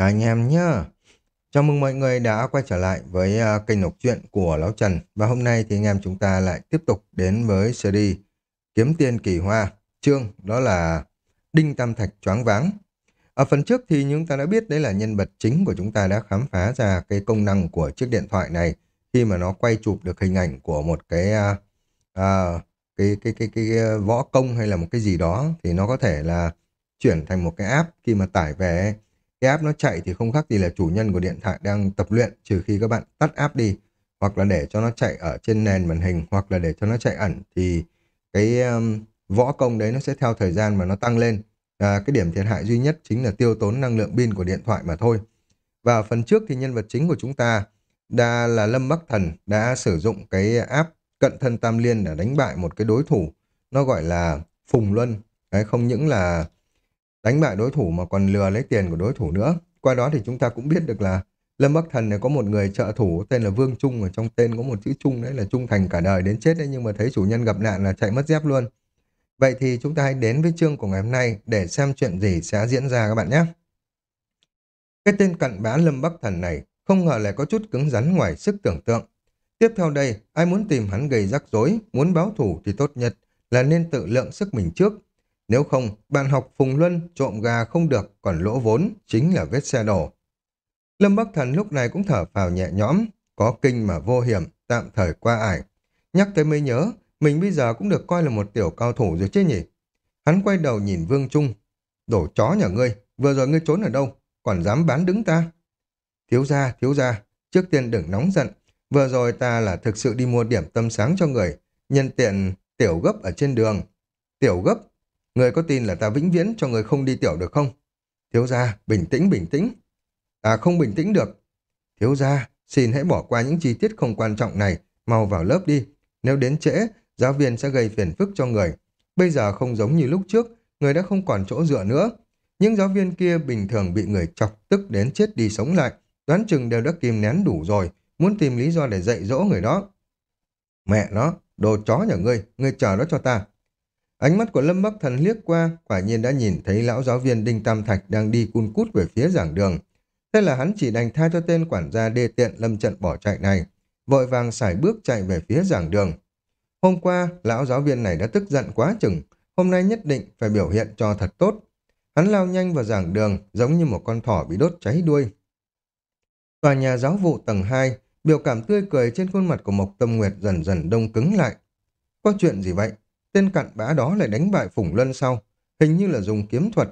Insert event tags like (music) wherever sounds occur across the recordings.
Cả anh em nhá. Chào mừng mọi người đã quay trở lại với uh, kênh đọc truyện của Lão Trần. Và hôm nay thì anh em chúng ta lại tiếp tục đến với series Kiếm Tiên Kỳ Hoa. Chương đó là Đinh Tam Thạch choáng váng. Ở phần trước thì chúng ta đã biết đấy là nhân vật chính của chúng ta đã khám phá ra cái công năng của chiếc điện thoại này khi mà nó quay chụp được hình ảnh của một cái uh, uh, cái, cái, cái, cái, cái võ công hay là một cái gì đó thì nó có thể là chuyển thành một cái app khi mà tải về cái app nó chạy thì không khác gì là chủ nhân của điện thoại đang tập luyện trừ khi các bạn tắt app đi hoặc là để cho nó chạy ở trên nền màn hình hoặc là để cho nó chạy ẩn thì cái um, võ công đấy nó sẽ theo thời gian mà nó tăng lên. À, cái điểm thiệt hại duy nhất chính là tiêu tốn năng lượng pin của điện thoại mà thôi. Và phần trước thì nhân vật chính của chúng ta đã là Lâm Bắc Thần đã sử dụng cái app cận thân tam liên để đánh bại một cái đối thủ nó gọi là Phùng Luân. Đấy, không những là đánh bại đối thủ mà còn lừa lấy tiền của đối thủ nữa. Qua đó thì chúng ta cũng biết được là Lâm Bắc Thần này có một người trợ thủ tên là Vương Trung, ở trong tên có một chữ Trung đấy là trung thành cả đời đến chết đấy nhưng mà thấy chủ nhân gặp nạn là chạy mất dép luôn. Vậy thì chúng ta hãy đến với chương của ngày hôm nay để xem chuyện gì sẽ diễn ra các bạn nhé. Cái tên cặn bã Lâm Bắc Thần này không ngờ lại có chút cứng rắn ngoài sức tưởng tượng. Tiếp theo đây, ai muốn tìm hắn gây rắc rối, muốn báo thủ thì tốt nhất là nên tự lượng sức mình trước, nếu không, bạn học Phùng Luân trộm gà không được, còn lỗ vốn, chính là vết xe đổ. Lâm Bắc Thần lúc này cũng thở phào nhẹ nhõm, có kinh mà vô hiểm, tạm thời qua ải. Nhắc tới mới nhớ, mình bây giờ cũng được coi là một tiểu cao thủ rồi chứ nhỉ? Hắn quay đầu nhìn Vương Trung. Đổ chó nhà ngươi, vừa rồi ngươi trốn ở đâu, còn dám bán đứng ta? Thiếu gia, thiếu gia, trước tiên đừng nóng giận. Vừa rồi ta là thực sự đi mua điểm tâm sáng cho người, nhân tiện tiểu gấp ở trên đường. Tiểu gấp, Người có tin là ta vĩnh viễn cho người không đi tiểu được không? Thiếu gia, bình tĩnh, bình tĩnh. À không bình tĩnh được. Thiếu gia, xin hãy bỏ qua những chi tiết không quan trọng này, mau vào lớp đi. Nếu đến trễ, giáo viên sẽ gây phiền phức cho người. Bây giờ không giống như lúc trước, người đã không còn chỗ dựa nữa. Những giáo viên kia bình thường bị người chọc tức đến chết đi sống lại, đoán chừng đều đã kìm nén đủ rồi, muốn tìm lý do để dạy dỗ người đó. Mẹ nó, đồ chó nhà ngươi, ngươi chờ đó cho ta. Ánh mắt của Lâm Bắc Thần liếc qua, quả nhiên đã nhìn thấy lão giáo viên Đinh Tam Thạch đang đi cun cút về phía giảng đường. Thế là hắn chỉ đành tha cho tên quản gia đê tiện lâm trận bỏ chạy này, vội vàng xài bước chạy về phía giảng đường. Hôm qua, lão giáo viên này đã tức giận quá chừng, hôm nay nhất định phải biểu hiện cho thật tốt. Hắn lao nhanh vào giảng đường, giống như một con thỏ bị đốt cháy đuôi. Tòa nhà giáo vụ tầng 2, biểu cảm tươi cười trên khuôn mặt của Mộc Tâm Nguyệt dần dần đông cứng lại. Có chuyện gì vậy? Tên cặn bã đó lại đánh bại Phùng Luân sau, hình như là dùng kiếm thuật.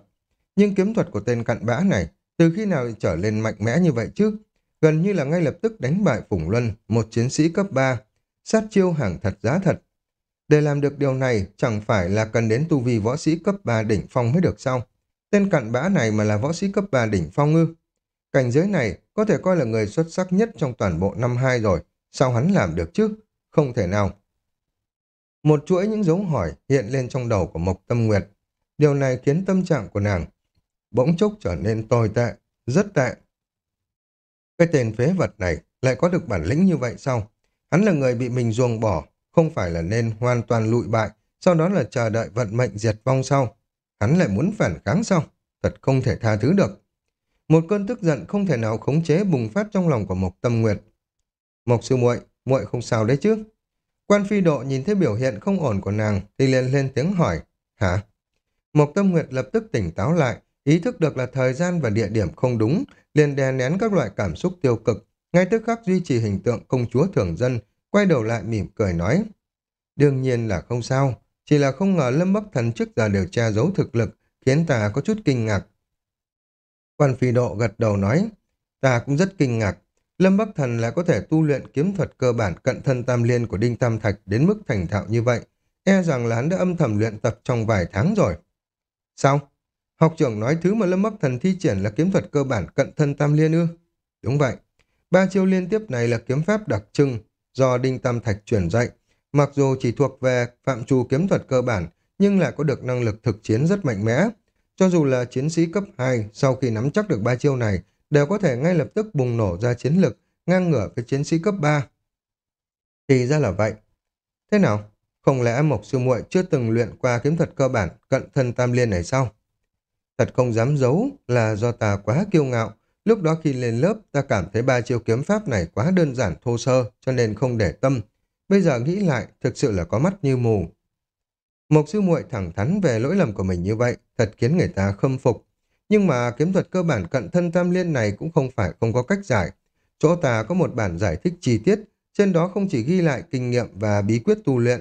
Nhưng kiếm thuật của tên cặn bã này từ khi nào trở lên mạnh mẽ như vậy chứ? Gần như là ngay lập tức đánh bại Phùng Luân, một chiến sĩ cấp 3, sát chiêu hàng thật giá thật. Để làm được điều này chẳng phải là cần đến tu vi võ sĩ cấp 3 đỉnh phong mới được sao? Tên cặn bã này mà là võ sĩ cấp 3 đỉnh phong ư? Cảnh giới này có thể coi là người xuất sắc nhất trong toàn bộ năm 2 rồi. Sao hắn làm được chứ? Không thể nào. Một chuỗi những dấu hỏi hiện lên trong đầu của Mộc Tâm Nguyệt. Điều này khiến tâm trạng của nàng bỗng chốc trở nên tồi tệ, rất tệ. Cái tên phế vật này lại có được bản lĩnh như vậy sao? Hắn là người bị mình ruồng bỏ, không phải là nên hoàn toàn lụi bại, sau đó là chờ đợi vận mệnh diệt vong sau. Hắn lại muốn phản kháng sao? Thật không thể tha thứ được. Một cơn tức giận không thể nào khống chế bùng phát trong lòng của Mộc Tâm Nguyệt. Mộc sư muội, muội không sao đấy chứ? Quan phi độ nhìn thấy biểu hiện không ổn của nàng thì liền lên tiếng hỏi. Hả? Mộc Tâm Nguyệt lập tức tỉnh táo lại, ý thức được là thời gian và địa điểm không đúng, liền đè nén các loại cảm xúc tiêu cực, ngay tức khắc duy trì hình tượng công chúa thường dân, quay đầu lại mỉm cười nói. Đương nhiên là không sao, chỉ là không ngờ Lâm Bắc Thần trước giờ đều tra giấu thực lực, khiến ta có chút kinh ngạc. Quan phi độ gật đầu nói, ta cũng rất kinh ngạc, Lâm Bắc Thần lại có thể tu luyện kiếm thuật cơ bản cận thân tam liên của Đinh Tam Thạch đến mức thành thạo như vậy, e rằng là hắn đã âm thầm luyện tập trong vài tháng rồi. Sao? Học trưởng nói thứ mà Lâm Bắc Thần thi triển là kiếm thuật cơ bản cận thân tam liên ư? Đúng vậy. Ba chiêu liên tiếp này là kiếm pháp đặc trưng do Đinh Tam Thạch truyền dạy. Mặc dù chỉ thuộc về phạm trù kiếm thuật cơ bản, nhưng lại có được năng lực thực chiến rất mạnh mẽ. Cho dù là chiến sĩ cấp 2, sau khi nắm chắc được ba chiêu này, đều có thể ngay lập tức bùng nổ ra chiến lực ngang ngửa với chiến sĩ cấp 3. Thì ra là vậy. Thế nào? Không lẽ Mộc Sư muội chưa từng luyện qua kiếm thuật cơ bản cận thân tam liên này sao? Thật không dám giấu là do ta quá kiêu ngạo, Lúc đó khi lên lớp, ta cảm thấy ba chiêu kiếm pháp này quá đơn giản thô sơ, cho nên không để tâm. Bây giờ nghĩ lại, thực sự là có mắt như mù. Một sư muội thẳng thắn về lỗi lầm của mình như vậy, thật khiến người ta khâm phục. Nhưng mà kiếm thuật cơ bản cận thân tam liên này cũng không phải không có cách giải. Chỗ ta có một bản giải thích chi tiết, trên đó không chỉ ghi lại kinh nghiệm và bí quyết tu luyện,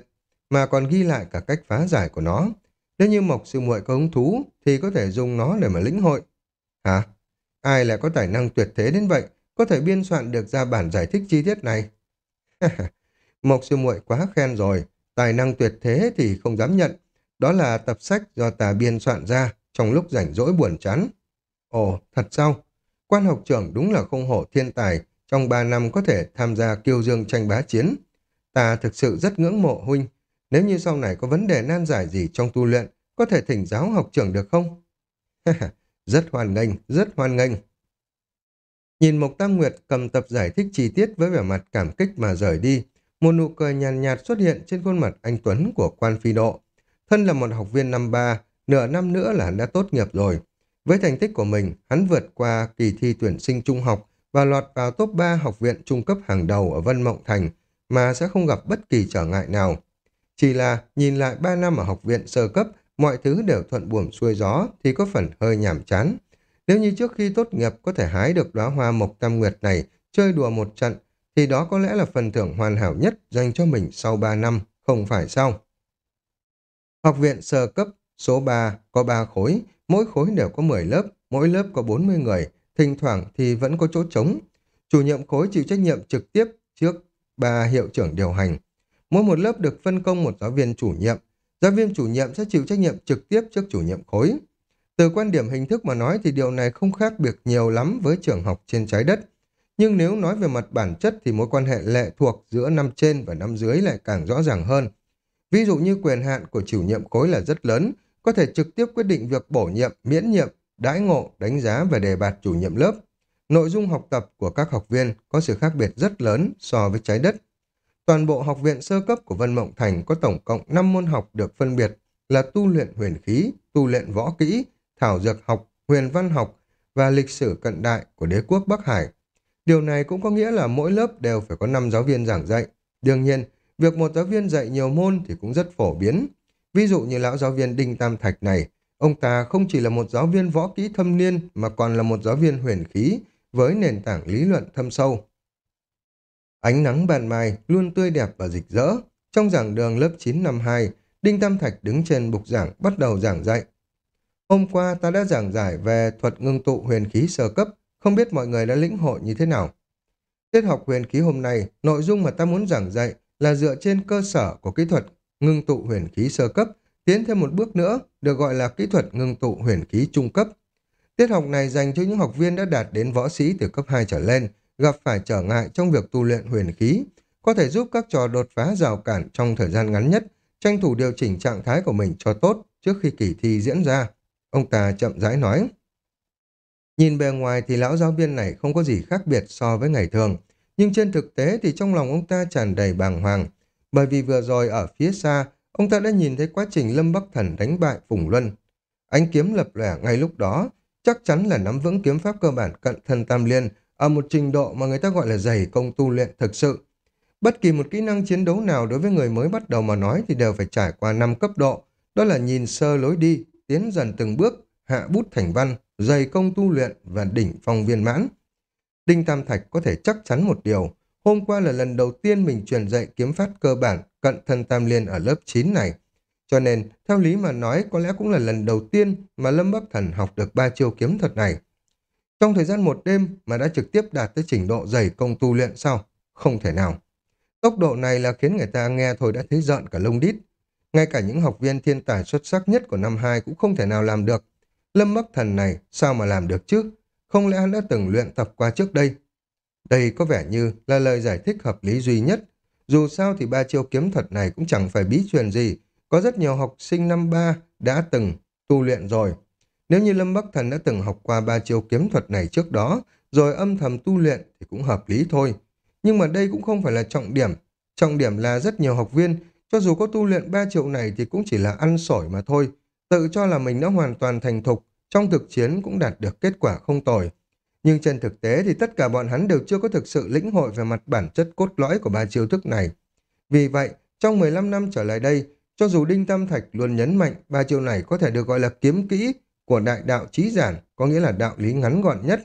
mà còn ghi lại cả cách phá giải của nó. Nếu như Mộc sư muội có hứng thú, thì có thể dùng nó để mà lĩnh hội. Hả? Ai lại có tài năng tuyệt thế đến vậy, có thể biên soạn được ra bản giải thích chi tiết này? (laughs) Mộc sư muội quá khen rồi, tài năng tuyệt thế thì không dám nhận. Đó là tập sách do ta biên soạn ra trong lúc rảnh rỗi buồn chán. Ồ, thật sao? Quan học trưởng đúng là không hổ thiên tài, trong ba năm có thể tham gia kiêu dương tranh bá chiến. Ta thực sự rất ngưỡng mộ huynh. Nếu như sau này có vấn đề nan giải gì trong tu luyện, có thể thỉnh giáo học trưởng được không? rất hoan nghênh, rất hoan nghênh. Nhìn Mộc Tam Nguyệt cầm tập giải thích chi tiết với vẻ mặt cảm kích mà rời đi, một nụ cười nhàn nhạt, nhạt xuất hiện trên khuôn mặt anh Tuấn của quan phi độ. Thân là một học viên năm ba, nửa năm nữa là hắn đã tốt nghiệp rồi. Với thành tích của mình, hắn vượt qua kỳ thi tuyển sinh trung học và lọt vào top 3 học viện trung cấp hàng đầu ở Vân Mộng Thành mà sẽ không gặp bất kỳ trở ngại nào. Chỉ là nhìn lại 3 năm ở học viện sơ cấp, mọi thứ đều thuận buồm xuôi gió thì có phần hơi nhàm chán. Nếu như trước khi tốt nghiệp có thể hái được đóa hoa mộc tam nguyệt này, chơi đùa một trận, thì đó có lẽ là phần thưởng hoàn hảo nhất dành cho mình sau 3 năm, không phải sao? Học viện sơ cấp số 3 có 3 khối, mỗi khối đều có 10 lớp, mỗi lớp có 40 người, thỉnh thoảng thì vẫn có chỗ trống. Chủ nhiệm khối chịu trách nhiệm trực tiếp trước ba hiệu trưởng điều hành. Mỗi một lớp được phân công một giáo viên chủ nhiệm. Giáo viên chủ nhiệm sẽ chịu trách nhiệm trực tiếp trước chủ nhiệm khối. Từ quan điểm hình thức mà nói thì điều này không khác biệt nhiều lắm với trường học trên trái đất. Nhưng nếu nói về mặt bản chất thì mối quan hệ lệ thuộc giữa năm trên và năm dưới lại càng rõ ràng hơn. Ví dụ như quyền hạn của chủ nhiệm khối là rất lớn, có thể trực tiếp quyết định việc bổ nhiệm, miễn nhiệm, đãi ngộ, đánh giá và đề bạt chủ nhiệm lớp. Nội dung học tập của các học viên có sự khác biệt rất lớn so với trái đất. Toàn bộ học viện sơ cấp của Vân Mộng Thành có tổng cộng 5 môn học được phân biệt là tu luyện huyền khí, tu luyện võ kỹ, thảo dược học, huyền văn học và lịch sử cận đại của đế quốc Bắc Hải. Điều này cũng có nghĩa là mỗi lớp đều phải có 5 giáo viên giảng dạy. Đương nhiên, việc một giáo viên dạy nhiều môn thì cũng rất phổ biến. Ví dụ như lão giáo viên Đinh Tam Thạch này, ông ta không chỉ là một giáo viên võ kỹ thâm niên mà còn là một giáo viên huyền khí với nền tảng lý luận thâm sâu. Ánh nắng ban mai luôn tươi đẹp và rực rỡ. Trong giảng đường lớp 9 năm 2, Đinh Tam Thạch đứng trên bục giảng bắt đầu giảng dạy. Hôm qua ta đã giảng giải về thuật ngưng tụ huyền khí sơ cấp, không biết mọi người đã lĩnh hội như thế nào. Tiết học huyền khí hôm nay, nội dung mà ta muốn giảng dạy là dựa trên cơ sở của kỹ thuật ngưng tụ huyền khí sơ cấp, tiến thêm một bước nữa, được gọi là kỹ thuật ngưng tụ huyền khí trung cấp. Tiết học này dành cho những học viên đã đạt đến võ sĩ từ cấp 2 trở lên, gặp phải trở ngại trong việc tu luyện huyền khí, có thể giúp các trò đột phá rào cản trong thời gian ngắn nhất, tranh thủ điều chỉnh trạng thái của mình cho tốt trước khi kỳ thi diễn ra. Ông ta chậm rãi nói. Nhìn bề ngoài thì lão giáo viên này không có gì khác biệt so với ngày thường, nhưng trên thực tế thì trong lòng ông ta tràn đầy bàng hoàng, bởi vì vừa rồi ở phía xa, ông ta đã nhìn thấy quá trình Lâm Bắc Thần đánh bại Phùng Luân. Ánh kiếm lập lẻ ngay lúc đó, chắc chắn là nắm vững kiếm pháp cơ bản cận thân tam liên ở một trình độ mà người ta gọi là dày công tu luyện thực sự. Bất kỳ một kỹ năng chiến đấu nào đối với người mới bắt đầu mà nói thì đều phải trải qua 5 cấp độ, đó là nhìn sơ lối đi, tiến dần từng bước, hạ bút thành văn, dày công tu luyện và đỉnh phong viên mãn. Đinh Tam Thạch có thể chắc chắn một điều, hôm qua là lần đầu tiên mình truyền dạy kiếm pháp cơ bản cận thân tam liên ở lớp 9 này. Cho nên, theo lý mà nói, có lẽ cũng là lần đầu tiên mà Lâm Bắc Thần học được ba chiêu kiếm thuật này. Trong thời gian một đêm mà đã trực tiếp đạt tới trình độ dày công tu luyện sao? Không thể nào. Tốc độ này là khiến người ta nghe thôi đã thấy giận cả lông đít. Ngay cả những học viên thiên tài xuất sắc nhất của năm 2 cũng không thể nào làm được. Lâm Bắc Thần này sao mà làm được chứ? Không lẽ hắn đã từng luyện tập qua trước đây? Đây có vẻ như là lời giải thích hợp lý duy nhất. Dù sao thì ba chiêu kiếm thuật này cũng chẳng phải bí truyền gì. Có rất nhiều học sinh năm ba đã từng tu luyện rồi. Nếu như Lâm Bắc Thần đã từng học qua ba chiêu kiếm thuật này trước đó, rồi âm thầm tu luyện thì cũng hợp lý thôi. Nhưng mà đây cũng không phải là trọng điểm. Trọng điểm là rất nhiều học viên, cho dù có tu luyện ba triệu này thì cũng chỉ là ăn sỏi mà thôi. Tự cho là mình đã hoàn toàn thành thục, trong thực chiến cũng đạt được kết quả không tồi. Nhưng trên thực tế thì tất cả bọn hắn đều chưa có thực sự lĩnh hội về mặt bản chất cốt lõi của ba chiêu thức này. Vì vậy, trong 15 năm trở lại đây, cho dù Đinh Tam Thạch luôn nhấn mạnh ba chiêu này có thể được gọi là kiếm kỹ của đại đạo trí giản, có nghĩa là đạo lý ngắn gọn nhất,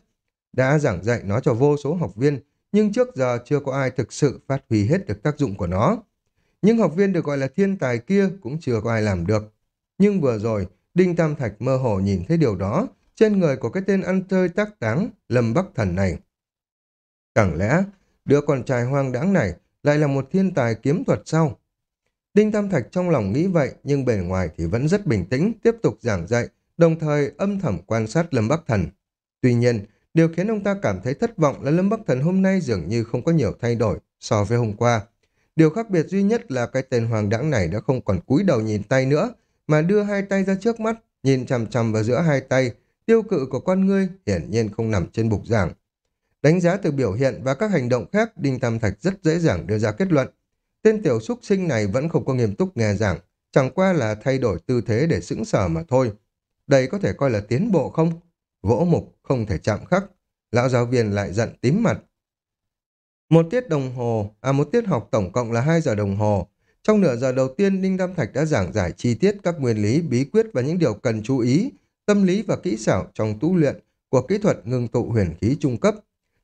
đã giảng dạy nó cho vô số học viên, nhưng trước giờ chưa có ai thực sự phát huy hết được tác dụng của nó. Những học viên được gọi là thiên tài kia cũng chưa có ai làm được. Nhưng vừa rồi, Đinh Tam Thạch mơ hồ nhìn thấy điều đó trên người của cái tên ăn chơi tác táng Lâm Bắc Thần này. Chẳng lẽ đứa con trai hoang đãng này lại là một thiên tài kiếm thuật sao? Đinh Tam Thạch trong lòng nghĩ vậy nhưng bề ngoài thì vẫn rất bình tĩnh, tiếp tục giảng dạy, đồng thời âm thầm quan sát Lâm Bắc Thần. Tuy nhiên, điều khiến ông ta cảm thấy thất vọng là Lâm Bắc Thần hôm nay dường như không có nhiều thay đổi so với hôm qua. Điều khác biệt duy nhất là cái tên hoàng đãng này đã không còn cúi đầu nhìn tay nữa, mà đưa hai tay ra trước mắt, nhìn chằm chằm vào giữa hai tay, tiêu cự của con ngươi hiển nhiên không nằm trên bục giảng. Đánh giá từ biểu hiện và các hành động khác, Đinh Tam Thạch rất dễ dàng đưa ra kết luận. Tên tiểu súc sinh này vẫn không có nghiêm túc nghe giảng, chẳng qua là thay đổi tư thế để sững sờ mà thôi. Đây có thể coi là tiến bộ không? Vỗ mục không thể chạm khắc. Lão giáo viên lại giận tím mặt. Một tiết đồng hồ, à một tiết học tổng cộng là 2 giờ đồng hồ. Trong nửa giờ đầu tiên, Đinh Tam Thạch đã giảng giải chi tiết các nguyên lý, bí quyết và những điều cần chú ý, tâm lý và kỹ xảo trong tu luyện của kỹ thuật ngưng tụ huyền khí trung cấp.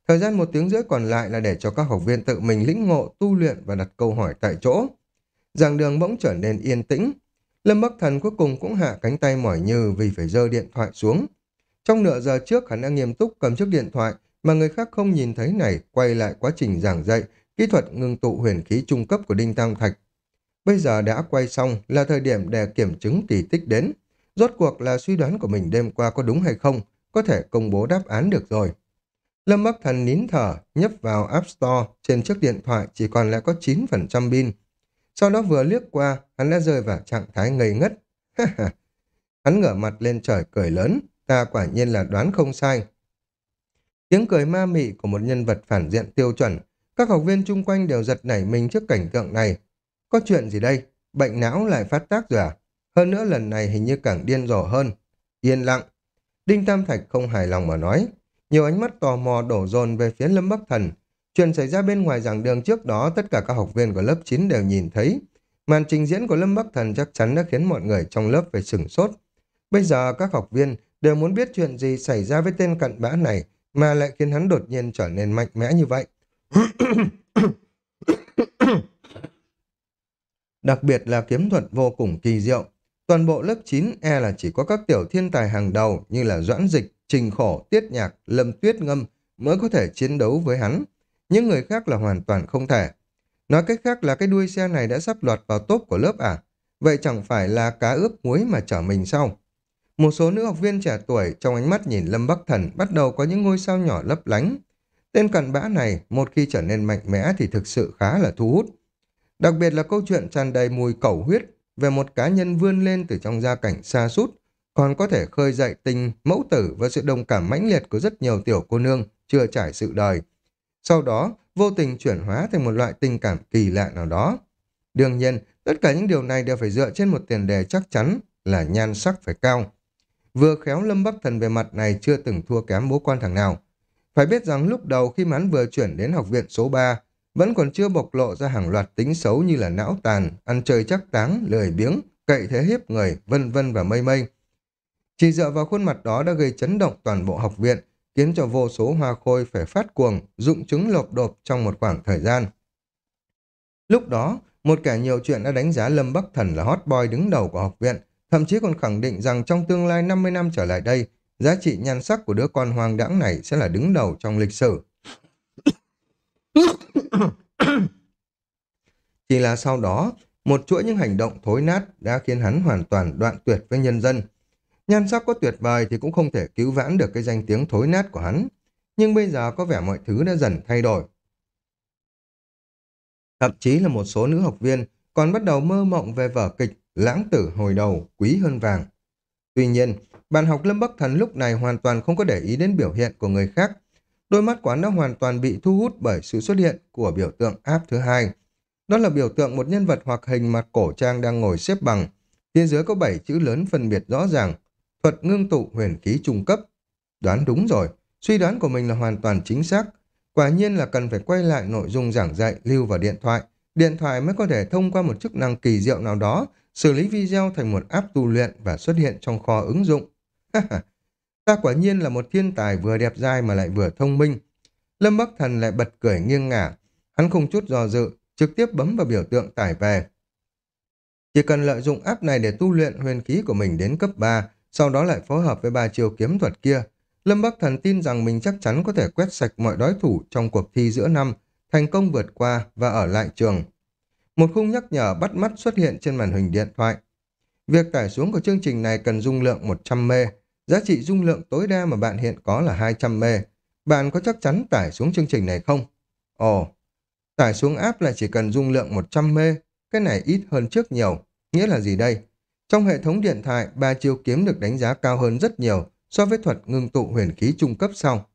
Thời gian một tiếng rưỡi còn lại là để cho các học viên tự mình lĩnh ngộ, tu luyện và đặt câu hỏi tại chỗ. Giảng đường bỗng trở nên yên tĩnh. Lâm Bắc Thần cuối cùng cũng hạ cánh tay mỏi như vì phải giơ điện thoại xuống. Trong nửa giờ trước hắn đã nghiêm túc cầm chiếc điện thoại mà người khác không nhìn thấy này quay lại quá trình giảng dạy kỹ thuật ngưng tụ huyền khí trung cấp của Đinh Tam Thạch. Bây giờ đã quay xong là thời điểm để kiểm chứng kỳ tích đến. Rốt cuộc là suy đoán của mình đêm qua có đúng hay không, có thể công bố đáp án được rồi. Lâm Bắc Thần nín thở, nhấp vào App Store trên chiếc điện thoại chỉ còn lại có 9% pin. Sau đó vừa liếc qua, hắn đã rơi vào trạng thái ngây ngất. hắn ngửa mặt lên trời cười lớn, ta quả nhiên là đoán không sai. Tiếng cười ma mị của một nhân vật phản diện tiêu chuẩn, các học viên chung quanh đều giật nảy mình trước cảnh tượng này. Có chuyện gì đây? Bệnh não lại phát tác rồi à? Hơn nữa lần này hình như càng điên rồ hơn. Yên lặng. Đinh Tam Thạch không hài lòng mà nói. Nhiều ánh mắt tò mò đổ dồn về phía Lâm Bắc Thần. Chuyện xảy ra bên ngoài giảng đường trước đó, tất cả các học viên của lớp 9 đều nhìn thấy. Màn trình diễn của Lâm Bắc Thần chắc chắn đã khiến mọi người trong lớp phải sửng sốt. Bây giờ các học viên đều muốn biết chuyện gì xảy ra với tên cận bã này, mà lại khiến hắn đột nhiên trở nên mạnh mẽ như vậy. (coughs) Đặc biệt là kiếm thuật vô cùng kỳ diệu. Toàn bộ lớp 9 e là chỉ có các tiểu thiên tài hàng đầu như là Doãn Dịch, Trình Khổ, Tiết Nhạc, Lâm Tuyết Ngâm mới có thể chiến đấu với hắn. Những người khác là hoàn toàn không thể. Nói cách khác là cái đuôi xe này đã sắp lọt vào top của lớp à? Vậy chẳng phải là cá ướp muối mà chở mình sao? Một số nữ học viên trẻ tuổi trong ánh mắt nhìn Lâm Bắc Thần bắt đầu có những ngôi sao nhỏ lấp lánh. Tên cặn bã này, một khi trở nên mạnh mẽ thì thực sự khá là thu hút. Đặc biệt là câu chuyện tràn đầy mùi cẩu huyết về một cá nhân vươn lên từ trong gia cảnh xa sút còn có thể khơi dậy tình mẫu tử và sự đồng cảm mãnh liệt của rất nhiều tiểu cô nương chưa trải sự đời. Sau đó, vô tình chuyển hóa thành một loại tình cảm kỳ lạ nào đó. Đương nhiên, tất cả những điều này đều phải dựa trên một tiền đề chắc chắn là nhan sắc phải cao. Vừa khéo Lâm Bắc Thần về mặt này chưa từng thua kém bố quan thằng nào. Phải biết rằng lúc đầu khi hắn vừa chuyển đến học viện số 3, vẫn còn chưa bộc lộ ra hàng loạt tính xấu như là não tàn, ăn chơi chắc táng, lười biếng, cậy thế hiếp người, vân vân và mây mây. Chỉ dựa vào khuôn mặt đó đã gây chấn động toàn bộ học viện, khiến cho vô số hoa khôi phải phát cuồng, dụng chứng lộp đột trong một khoảng thời gian. Lúc đó, một kẻ nhiều chuyện đã đánh giá Lâm Bắc Thần là hot boy đứng đầu của học viện, thậm chí còn khẳng định rằng trong tương lai 50 năm trở lại đây, giá trị nhan sắc của đứa con hoang đãng này sẽ là đứng đầu trong lịch sử. (coughs) Chỉ là sau đó, một chuỗi những hành động thối nát đã khiến hắn hoàn toàn đoạn tuyệt với nhân dân. Nhan sắc có tuyệt vời thì cũng không thể cứu vãn được cái danh tiếng thối nát của hắn. Nhưng bây giờ có vẻ mọi thứ đã dần thay đổi. Thậm chí là một số nữ học viên còn bắt đầu mơ mộng về vở kịch lãng tử hồi đầu quý hơn vàng. Tuy nhiên, bạn học Lâm Bắc Thần lúc này hoàn toàn không có để ý đến biểu hiện của người khác. Đôi mắt quán đã hoàn toàn bị thu hút bởi sự xuất hiện của biểu tượng áp thứ hai. Đó là biểu tượng một nhân vật hoặc hình mặt cổ trang đang ngồi xếp bằng. Phía dưới có bảy chữ lớn phân biệt rõ ràng. Thuật ngưng tụ huyền khí trung cấp. Đoán đúng rồi. Suy đoán của mình là hoàn toàn chính xác. Quả nhiên là cần phải quay lại nội dung giảng dạy, lưu vào điện thoại. Điện thoại mới có thể thông qua một chức năng kỳ diệu nào đó, xử lý video thành một app tu luyện và xuất hiện trong kho ứng dụng. Ta quả nhiên là một thiên tài vừa đẹp dai mà lại vừa thông minh. Lâm Bắc Thần lại bật cười nghiêng ngả. Hắn không chút do dự, trực tiếp bấm vào biểu tượng tải về. Chỉ cần lợi dụng app này để tu luyện huyền khí của mình đến cấp 3, sau đó lại phối hợp với ba chiêu kiếm thuật kia, Lâm Bắc Thần tin rằng mình chắc chắn có thể quét sạch mọi đối thủ trong cuộc thi giữa năm, thành công vượt qua và ở lại trường. Một khung nhắc nhở bắt mắt xuất hiện trên màn hình điện thoại. Việc tải xuống của chương trình này cần dung lượng 100 mê, giá trị dung lượng tối đa mà bạn hiện có là 200 mê. Bạn có chắc chắn tải xuống chương trình này không? Ồ, tải xuống app lại chỉ cần dung lượng 100 mê, cái này ít hơn trước nhiều. Nghĩa là gì đây? Trong hệ thống điện thoại, ba chiêu kiếm được đánh giá cao hơn rất nhiều so với thuật ngưng tụ huyền khí trung cấp sau.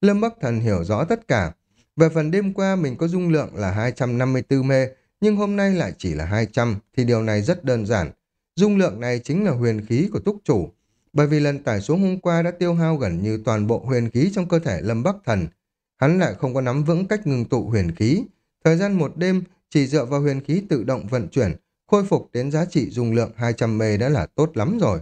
Lâm Bắc Thần hiểu rõ tất cả. Về phần đêm qua mình có dung lượng là 254 mê, nhưng hôm nay lại chỉ là 200, thì điều này rất đơn giản. Dung lượng này chính là huyền khí của túc chủ, bởi vì lần tải xuống hôm qua đã tiêu hao gần như toàn bộ huyền khí trong cơ thể Lâm Bắc Thần. Hắn lại không có nắm vững cách ngừng tụ huyền khí. Thời gian một đêm chỉ dựa vào huyền khí tự động vận chuyển, khôi phục đến giá trị dung lượng 200 mê đã là tốt lắm rồi.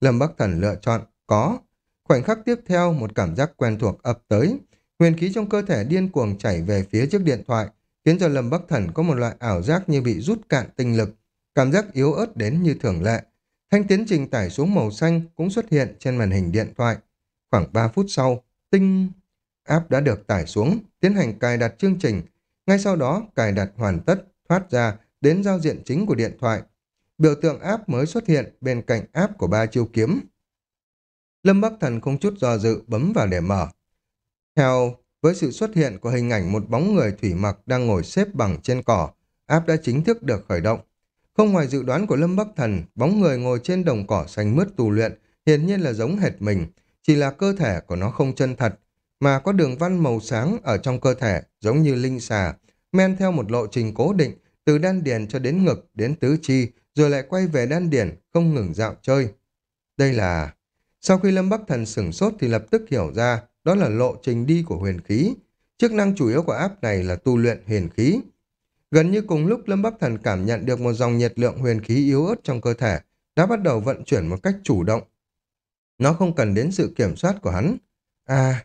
Lâm Bắc Thần lựa chọn có. Khoảnh khắc tiếp theo, một cảm giác quen thuộc ập tới. Huyền khí trong cơ thể điên cuồng chảy về phía chiếc điện thoại, khiến cho Lâm Bắc Thần có một loại ảo giác như bị rút cạn tinh lực, cảm giác yếu ớt đến như thường lệ. Thanh tiến trình tải xuống màu xanh cũng xuất hiện trên màn hình điện thoại. Khoảng 3 phút sau, tinh... App đã được tải xuống, tiến hành cài đặt chương trình. Ngay sau đó, cài đặt hoàn tất, thoát ra đến giao diện chính của điện thoại. Biểu tượng app mới xuất hiện bên cạnh app của ba chiêu kiếm. Lâm Bắc Thần không chút do dự bấm vào để mở. Theo với sự xuất hiện của hình ảnh một bóng người thủy mặc đang ngồi xếp bằng trên cỏ, app đã chính thức được khởi động. Không ngoài dự đoán của Lâm Bắc Thần, bóng người ngồi trên đồng cỏ xanh mướt tù luyện hiển nhiên là giống hệt mình, chỉ là cơ thể của nó không chân thật, mà có đường văn màu sáng ở trong cơ thể giống như linh xà, men theo một lộ trình cố định từ đan điền cho đến ngực đến tứ chi, rồi lại quay về đan điền, không ngừng dạo chơi. Đây là sau khi Lâm Bắc Thần sửng sốt thì lập tức hiểu ra đó là lộ trình đi của huyền khí. Chức năng chủ yếu của áp này là tu luyện huyền khí. Gần như cùng lúc Lâm Bắc Thần cảm nhận được một dòng nhiệt lượng huyền khí yếu ớt trong cơ thể đã bắt đầu vận chuyển một cách chủ động. Nó không cần đến sự kiểm soát của hắn. À,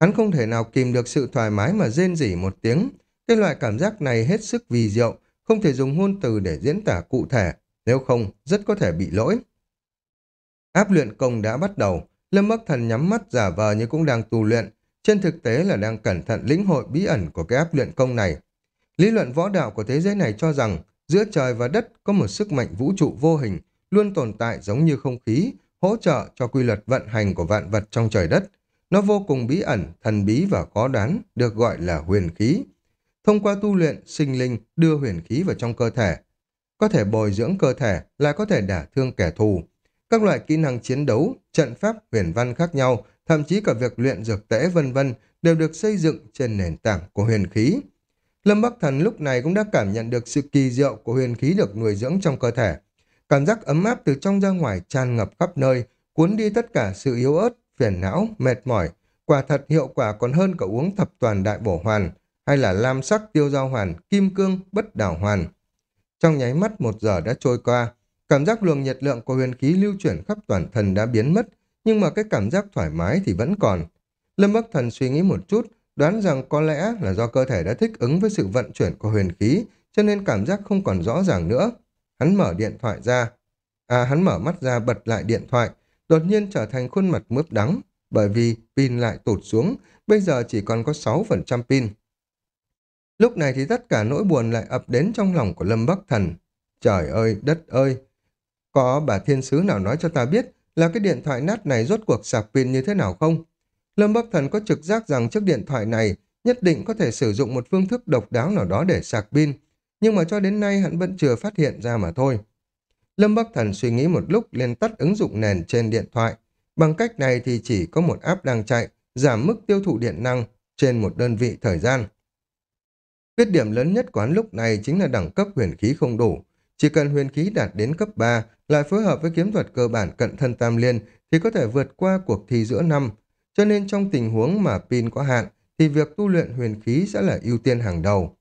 hắn không thể nào kìm được sự thoải mái mà rên rỉ một tiếng. Cái loại cảm giác này hết sức vì diệu, không thể dùng ngôn từ để diễn tả cụ thể, nếu không rất có thể bị lỗi. Áp luyện công đã bắt đầu, Lâm Bắc Thần nhắm mắt giả vờ như cũng đang tu luyện, trên thực tế là đang cẩn thận lĩnh hội bí ẩn của cái áp luyện công này. Lý luận võ đạo của thế giới này cho rằng giữa trời và đất có một sức mạnh vũ trụ vô hình, luôn tồn tại giống như không khí, hỗ trợ cho quy luật vận hành của vạn vật trong trời đất. Nó vô cùng bí ẩn, thần bí và khó đoán, được gọi là huyền khí. Thông qua tu luyện, sinh linh đưa huyền khí vào trong cơ thể. Có thể bồi dưỡng cơ thể, lại có thể đả thương kẻ thù. Các loại kỹ năng chiến đấu, trận pháp, huyền văn khác nhau, thậm chí cả việc luyện dược tễ vân vân đều được xây dựng trên nền tảng của huyền khí. Lâm Bắc Thần lúc này cũng đã cảm nhận được sự kỳ diệu của huyền khí được nuôi dưỡng trong cơ thể. Cảm giác ấm áp từ trong ra ngoài tràn ngập khắp nơi, cuốn đi tất cả sự yếu ớt, phiền não, mệt mỏi. Quả thật hiệu quả còn hơn cả uống thập toàn đại bổ hoàn, hay là lam sắc tiêu giao hoàn, kim cương, bất đảo hoàn. Trong nháy mắt một giờ đã trôi qua, Cảm giác luồng nhiệt lượng của huyền khí lưu chuyển khắp toàn thân đã biến mất, nhưng mà cái cảm giác thoải mái thì vẫn còn. Lâm Bắc Thần suy nghĩ một chút, đoán rằng có lẽ là do cơ thể đã thích ứng với sự vận chuyển của huyền khí, cho nên cảm giác không còn rõ ràng nữa. Hắn mở điện thoại ra. À, hắn mở mắt ra bật lại điện thoại, đột nhiên trở thành khuôn mặt mướp đắng, bởi vì pin lại tụt xuống, bây giờ chỉ còn có 6% pin. Lúc này thì tất cả nỗi buồn lại ập đến trong lòng của Lâm Bắc Thần. Trời ơi, đất ơi, có bà thiên sứ nào nói cho ta biết là cái điện thoại nát này rốt cuộc sạc pin như thế nào không? Lâm Bắc Thần có trực giác rằng chiếc điện thoại này nhất định có thể sử dụng một phương thức độc đáo nào đó để sạc pin, nhưng mà cho đến nay hắn vẫn chưa phát hiện ra mà thôi. Lâm Bắc Thần suy nghĩ một lúc liền tắt ứng dụng nền trên điện thoại. Bằng cách này thì chỉ có một app đang chạy, giảm mức tiêu thụ điện năng trên một đơn vị thời gian. Khuyết điểm lớn nhất của hắn lúc này chính là đẳng cấp huyền khí không đủ. Chỉ cần huyền khí đạt đến cấp 3 lại phối hợp với kiếm thuật cơ bản cận thân tam liên thì có thể vượt qua cuộc thi giữa năm cho nên trong tình huống mà pin có hạn, thì việc tu luyện huyền khí sẽ là ưu tiên hàng đầu.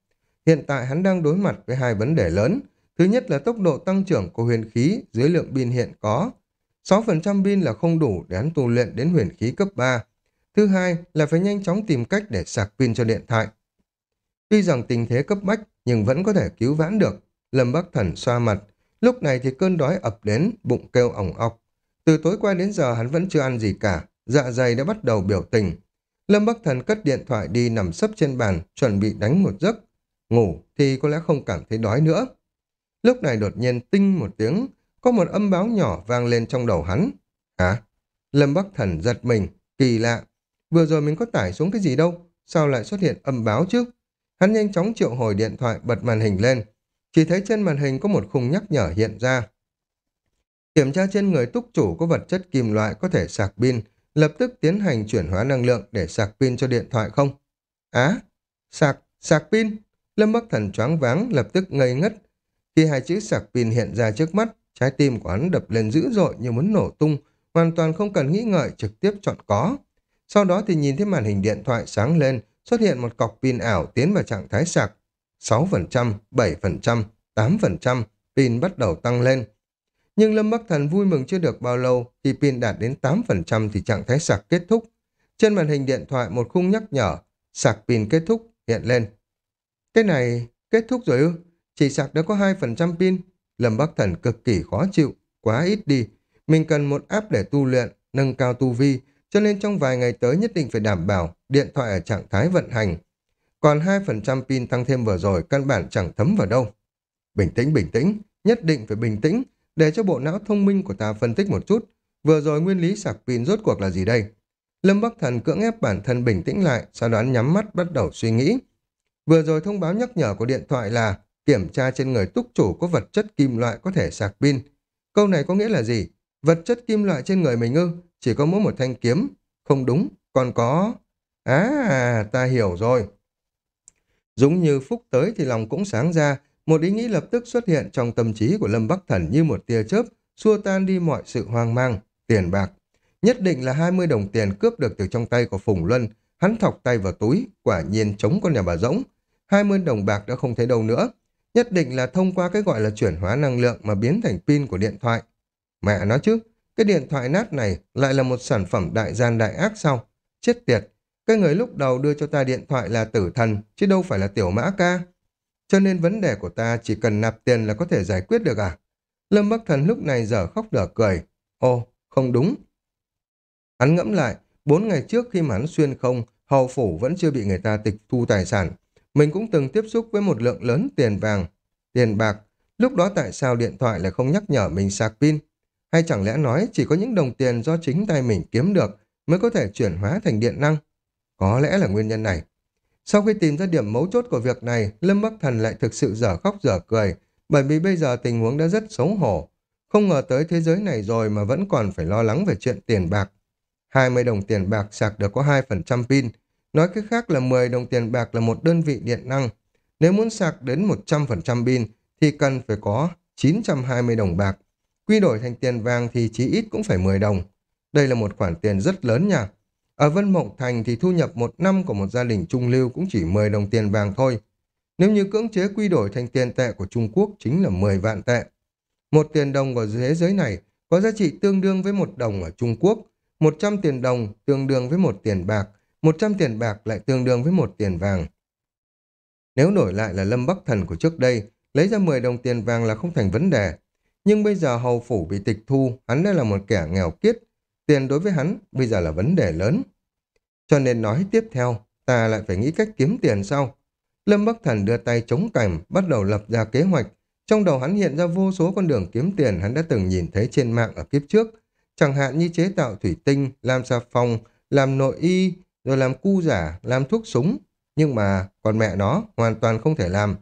Hiện tại hắn đang đối mặt với hai vấn đề lớn. Thứ nhất là tốc độ tăng trưởng của huyền khí dưới lượng pin hiện có. 6% pin là không đủ để hắn tu luyện đến huyền khí cấp 3. Thứ hai là phải nhanh chóng tìm cách để sạc pin cho điện thoại. Tuy rằng tình thế cấp bách nhưng vẫn có thể cứu vãn được. Lâm Bắc Thần xoa mặt. Lúc này thì cơn đói ập đến, bụng kêu ỏng ọc. Từ tối qua đến giờ hắn vẫn chưa ăn gì cả. Dạ dày đã bắt đầu biểu tình. Lâm Bắc Thần cất điện thoại đi nằm sấp trên bàn, chuẩn bị đánh một giấc. Ngủ thì có lẽ không cảm thấy đói nữa. Lúc này đột nhiên tinh một tiếng, có một âm báo nhỏ vang lên trong đầu hắn. Hả? Lâm Bắc Thần giật mình, kỳ lạ. Vừa rồi mình có tải xuống cái gì đâu, sao lại xuất hiện âm báo chứ? Hắn nhanh chóng triệu hồi điện thoại bật màn hình lên. Chỉ thấy trên màn hình có một khung nhắc nhở hiện ra. Kiểm tra trên người túc chủ có vật chất kim loại có thể sạc pin, lập tức tiến hành chuyển hóa năng lượng để sạc pin cho điện thoại không? Á, sạc, sạc pin. Lâm Bắc Thần choáng váng lập tức ngây ngất. Khi hai chữ sạc pin hiện ra trước mắt, trái tim của hắn đập lên dữ dội như muốn nổ tung, hoàn toàn không cần nghĩ ngợi trực tiếp chọn có. Sau đó thì nhìn thấy màn hình điện thoại sáng lên, xuất hiện một cọc pin ảo tiến vào trạng thái sạc. 6%, 7%, 8%, pin bắt đầu tăng lên. Nhưng Lâm Bắc Thần vui mừng chưa được bao lâu, khi pin đạt đến 8% thì trạng thái sạc kết thúc. Trên màn hình điện thoại một khung nhắc nhở, sạc pin kết thúc, hiện lên. Cái này kết thúc rồi ư? Chỉ sạc đã có 2% pin. Lâm Bắc Thần cực kỳ khó chịu, quá ít đi. Mình cần một app để tu luyện, nâng cao tu vi, cho nên trong vài ngày tới nhất định phải đảm bảo điện thoại ở trạng thái vận hành. Còn 2% pin tăng thêm vừa rồi căn bản chẳng thấm vào đâu. Bình tĩnh, bình tĩnh, nhất định phải bình tĩnh, để cho bộ não thông minh của ta phân tích một chút. Vừa rồi nguyên lý sạc pin rốt cuộc là gì đây? Lâm Bắc Thần cưỡng ép bản thân bình tĩnh lại, sau đó nhắm mắt bắt đầu suy nghĩ. Vừa rồi thông báo nhắc nhở của điện thoại là kiểm tra trên người túc chủ có vật chất kim loại có thể sạc pin. Câu này có nghĩa là gì? Vật chất kim loại trên người mình ư? Chỉ có mỗi một thanh kiếm. Không đúng, còn có... À, ta hiểu rồi. Giống như phúc tới thì lòng cũng sáng ra, một ý nghĩ lập tức xuất hiện trong tâm trí của Lâm Bắc Thần như một tia chớp, xua tan đi mọi sự hoang mang, tiền bạc. Nhất định là 20 đồng tiền cướp được từ trong tay của Phùng Luân, hắn thọc tay vào túi, quả nhiên chống con nhà bà rỗng. 20 đồng bạc đã không thấy đâu nữa. Nhất định là thông qua cái gọi là chuyển hóa năng lượng mà biến thành pin của điện thoại. Mẹ nói chứ, cái điện thoại nát này lại là một sản phẩm đại gian đại ác sao? Chết tiệt, cái người lúc đầu đưa cho ta điện thoại là tử thần, chứ đâu phải là tiểu mã ca. Cho nên vấn đề của ta chỉ cần nạp tiền là có thể giải quyết được à? Lâm Bắc Thần lúc này giờ khóc đỡ cười. Ồ, không đúng. Hắn ngẫm lại, bốn ngày trước khi mà hắn xuyên không, hầu phủ vẫn chưa bị người ta tịch thu tài sản. Mình cũng từng tiếp xúc với một lượng lớn tiền vàng, tiền bạc. Lúc đó tại sao điện thoại lại không nhắc nhở mình sạc pin? Hay chẳng lẽ nói chỉ có những đồng tiền do chính tay mình kiếm được mới có thể chuyển hóa thành điện năng? Có lẽ là nguyên nhân này. Sau khi tìm ra điểm mấu chốt của việc này, Lâm Bắc Thần lại thực sự dở khóc dở cười, bởi vì bây giờ tình huống đã rất xấu hổ. Không ngờ tới thế giới này rồi mà vẫn còn phải lo lắng về chuyện tiền bạc. 20 đồng tiền bạc sạc được có 2% pin, nói cách khác là 10 đồng tiền bạc là một đơn vị điện năng. Nếu muốn sạc đến 100% pin thì cần phải có 920 đồng bạc. Quy đổi thành tiền vàng thì chí ít cũng phải 10 đồng. Đây là một khoản tiền rất lớn nha. Ở Vân Mộng Thành thì thu nhập một năm của một gia đình trung lưu cũng chỉ 10 đồng tiền vàng thôi. Nếu như cưỡng chế quy đổi thành tiền tệ của Trung Quốc chính là 10 vạn tệ. Một tiền đồng ở thế giới này có giá trị tương đương với một đồng ở Trung Quốc, 100 tiền đồng tương đương với một tiền bạc, 100 tiền bạc lại tương đương với một tiền vàng. Nếu đổi lại là Lâm Bắc Thần của trước đây, lấy ra 10 đồng tiền vàng là không thành vấn đề. Nhưng bây giờ hầu phủ bị tịch thu, hắn đã là một kẻ nghèo kiết, Tiền đối với hắn bây giờ là vấn đề lớn. Cho nên nói tiếp theo, ta lại phải nghĩ cách kiếm tiền sau. Lâm Bắc Thần đưa tay chống cằm, bắt đầu lập ra kế hoạch. Trong đầu hắn hiện ra vô số con đường kiếm tiền hắn đã từng nhìn thấy trên mạng ở kiếp trước. Chẳng hạn như chế tạo thủy tinh, làm xà phòng, làm nội y, rồi làm cu giả, làm thuốc súng. Nhưng mà còn mẹ nó hoàn toàn không thể làm.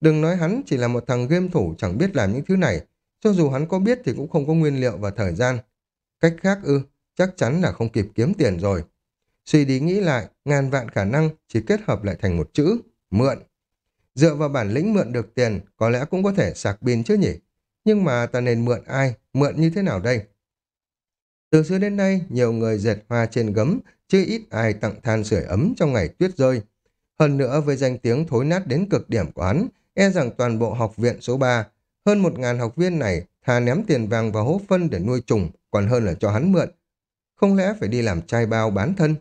Đừng nói hắn chỉ là một thằng game thủ chẳng biết làm những thứ này. Cho dù hắn có biết thì cũng không có nguyên liệu và thời gian. Cách khác ư, chắc chắn là không kịp kiếm tiền rồi. Suy đi nghĩ lại, ngàn vạn khả năng chỉ kết hợp lại thành một chữ, mượn. Dựa vào bản lĩnh mượn được tiền, có lẽ cũng có thể sạc pin chứ nhỉ? Nhưng mà ta nên mượn ai? Mượn như thế nào đây? Từ xưa đến nay, nhiều người dệt hoa trên gấm, chứ ít ai tặng than sưởi ấm trong ngày tuyết rơi. Hơn nữa với danh tiếng thối nát đến cực điểm của hắn, e rằng toàn bộ học viện số 3, hơn một ngàn học viên này thà ném tiền vàng vào hố phân để nuôi trùng, còn hơn là cho hắn mượn. Không lẽ phải đi làm trai bao bán thân?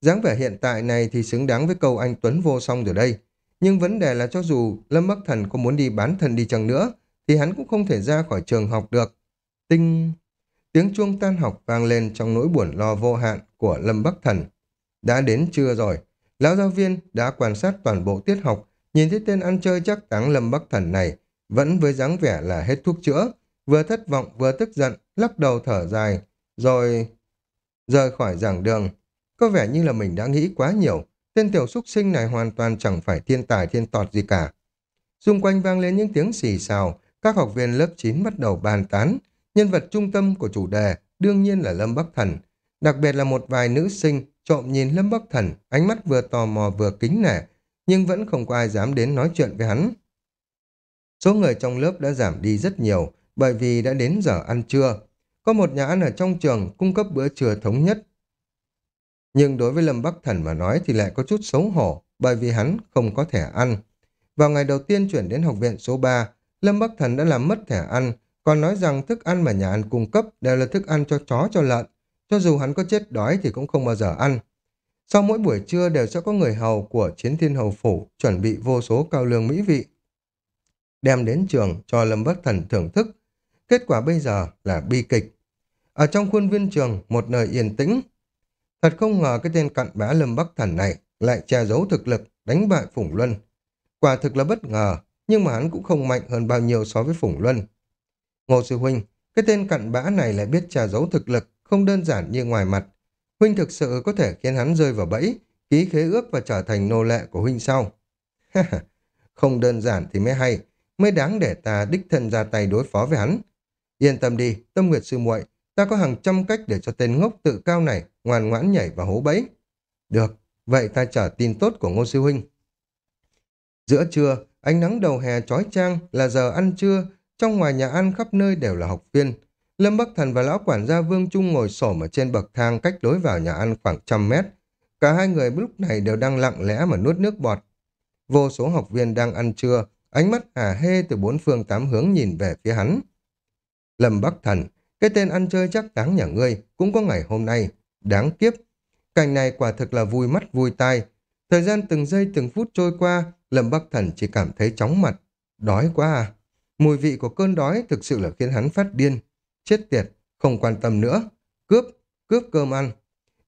dáng vẻ hiện tại này thì xứng đáng với câu anh Tuấn vô song rồi đây. Nhưng vấn đề là cho dù Lâm Bắc Thần có muốn đi bán thân đi chăng nữa, thì hắn cũng không thể ra khỏi trường học được. Tinh... Tiếng chuông tan học vang lên trong nỗi buồn lo vô hạn của Lâm Bắc Thần. Đã đến trưa rồi, lão giáo viên đã quan sát toàn bộ tiết học, nhìn thấy tên ăn chơi chắc táng Lâm Bắc Thần này, vẫn với dáng vẻ là hết thuốc chữa, vừa thất vọng vừa tức giận, lắc đầu thở dài, rồi rời khỏi giảng đường. Có vẻ như là mình đã nghĩ quá nhiều, tên tiểu súc sinh này hoàn toàn chẳng phải thiên tài thiên tọt gì cả. Xung quanh vang lên những tiếng xì xào, các học viên lớp 9 bắt đầu bàn tán. Nhân vật trung tâm của chủ đề đương nhiên là Lâm Bắc Thần. Đặc biệt là một vài nữ sinh trộm nhìn Lâm Bắc Thần, ánh mắt vừa tò mò vừa kính nể, nhưng vẫn không có ai dám đến nói chuyện với hắn. Số người trong lớp đã giảm đi rất nhiều, bởi vì đã đến giờ ăn trưa. Có một nhà ăn ở trong trường cung cấp bữa trưa thống nhất. Nhưng đối với Lâm Bắc Thần mà nói thì lại có chút xấu hổ, bởi vì hắn không có thẻ ăn. Vào ngày đầu tiên chuyển đến học viện số 3, Lâm Bắc Thần đã làm mất thẻ ăn, còn nói rằng thức ăn mà nhà ăn cung cấp đều là thức ăn cho chó cho lợn. Cho dù hắn có chết đói thì cũng không bao giờ ăn. Sau mỗi buổi trưa đều sẽ có người hầu của chiến thiên hầu phủ chuẩn bị vô số cao lương mỹ vị. Đem đến trường cho Lâm Bắc Thần thưởng thức. Kết quả bây giờ là bi kịch. Ở trong khuôn viên trường, một nơi yên tĩnh. Thật không ngờ cái tên cặn bã Lâm Bắc Thần này lại che giấu thực lực, đánh bại Phủng Luân. Quả thực là bất ngờ, nhưng mà hắn cũng không mạnh hơn bao nhiêu so với Phủng Luân. Ngô Sư Huynh, cái tên cặn bã này lại biết che giấu thực lực, không đơn giản như ngoài mặt. Huynh thực sự có thể khiến hắn rơi vào bẫy, ký khế ước và trở thành nô lệ của Huynh sau. (laughs) không đơn giản thì mới hay, mới đáng để ta đích thân ra tay đối phó với hắn. Yên tâm đi, Tâm Nguyệt Sư muội ta có hàng trăm cách để cho tên ngốc tự cao này ngoan ngoãn nhảy vào hố bẫy. Được, vậy ta chờ tin tốt của Ngô Sư Huynh. Giữa trưa, ánh nắng đầu hè trói trang là giờ ăn trưa, trong ngoài nhà ăn khắp nơi đều là học viên. Lâm Bắc Thần và lão quản gia Vương Trung ngồi xổm ở trên bậc thang cách lối vào nhà ăn khoảng trăm mét. Cả hai người lúc này đều đang lặng lẽ mà nuốt nước bọt. Vô số học viên đang ăn trưa, ánh mắt hà hê từ bốn phương tám hướng nhìn về phía hắn. Lâm Bắc Thần, cái tên ăn chơi chắc đáng nhà ngươi cũng có ngày hôm nay. Đáng kiếp. Cảnh này quả thực là vui mắt vui tai. Thời gian từng giây từng phút trôi qua, Lâm Bắc Thần chỉ cảm thấy chóng mặt. Đói quá à. Mùi vị của cơn đói thực sự là khiến hắn phát điên. Chết tiệt, không quan tâm nữa. Cướp, cướp cơm ăn.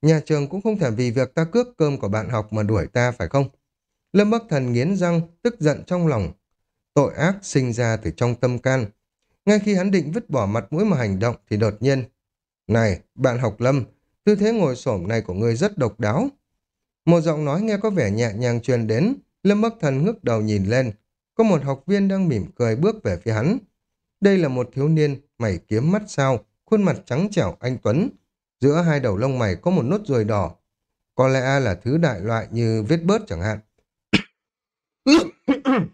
Nhà trường cũng không thể vì việc ta cướp cơm của bạn học mà đuổi ta phải không? Lâm Bắc Thần nghiến răng, tức giận trong lòng. Tội ác sinh ra từ trong tâm can. Ngay khi hắn định vứt bỏ mặt mũi mà hành động thì đột nhiên. Này, bạn học Lâm, tư thế ngồi xổm này của ngươi rất độc đáo. Một giọng nói nghe có vẻ nhẹ nhàng truyền đến, Lâm Bắc Thần ngước đầu nhìn lên. Có một học viên đang mỉm cười bước về phía hắn. Đây là một thiếu niên, mày kiếm mắt sao, khuôn mặt trắng trẻo anh Tuấn. Giữa hai đầu lông mày có một nốt ruồi đỏ. Có lẽ là thứ đại loại như vết bớt chẳng hạn. (coughs) (coughs)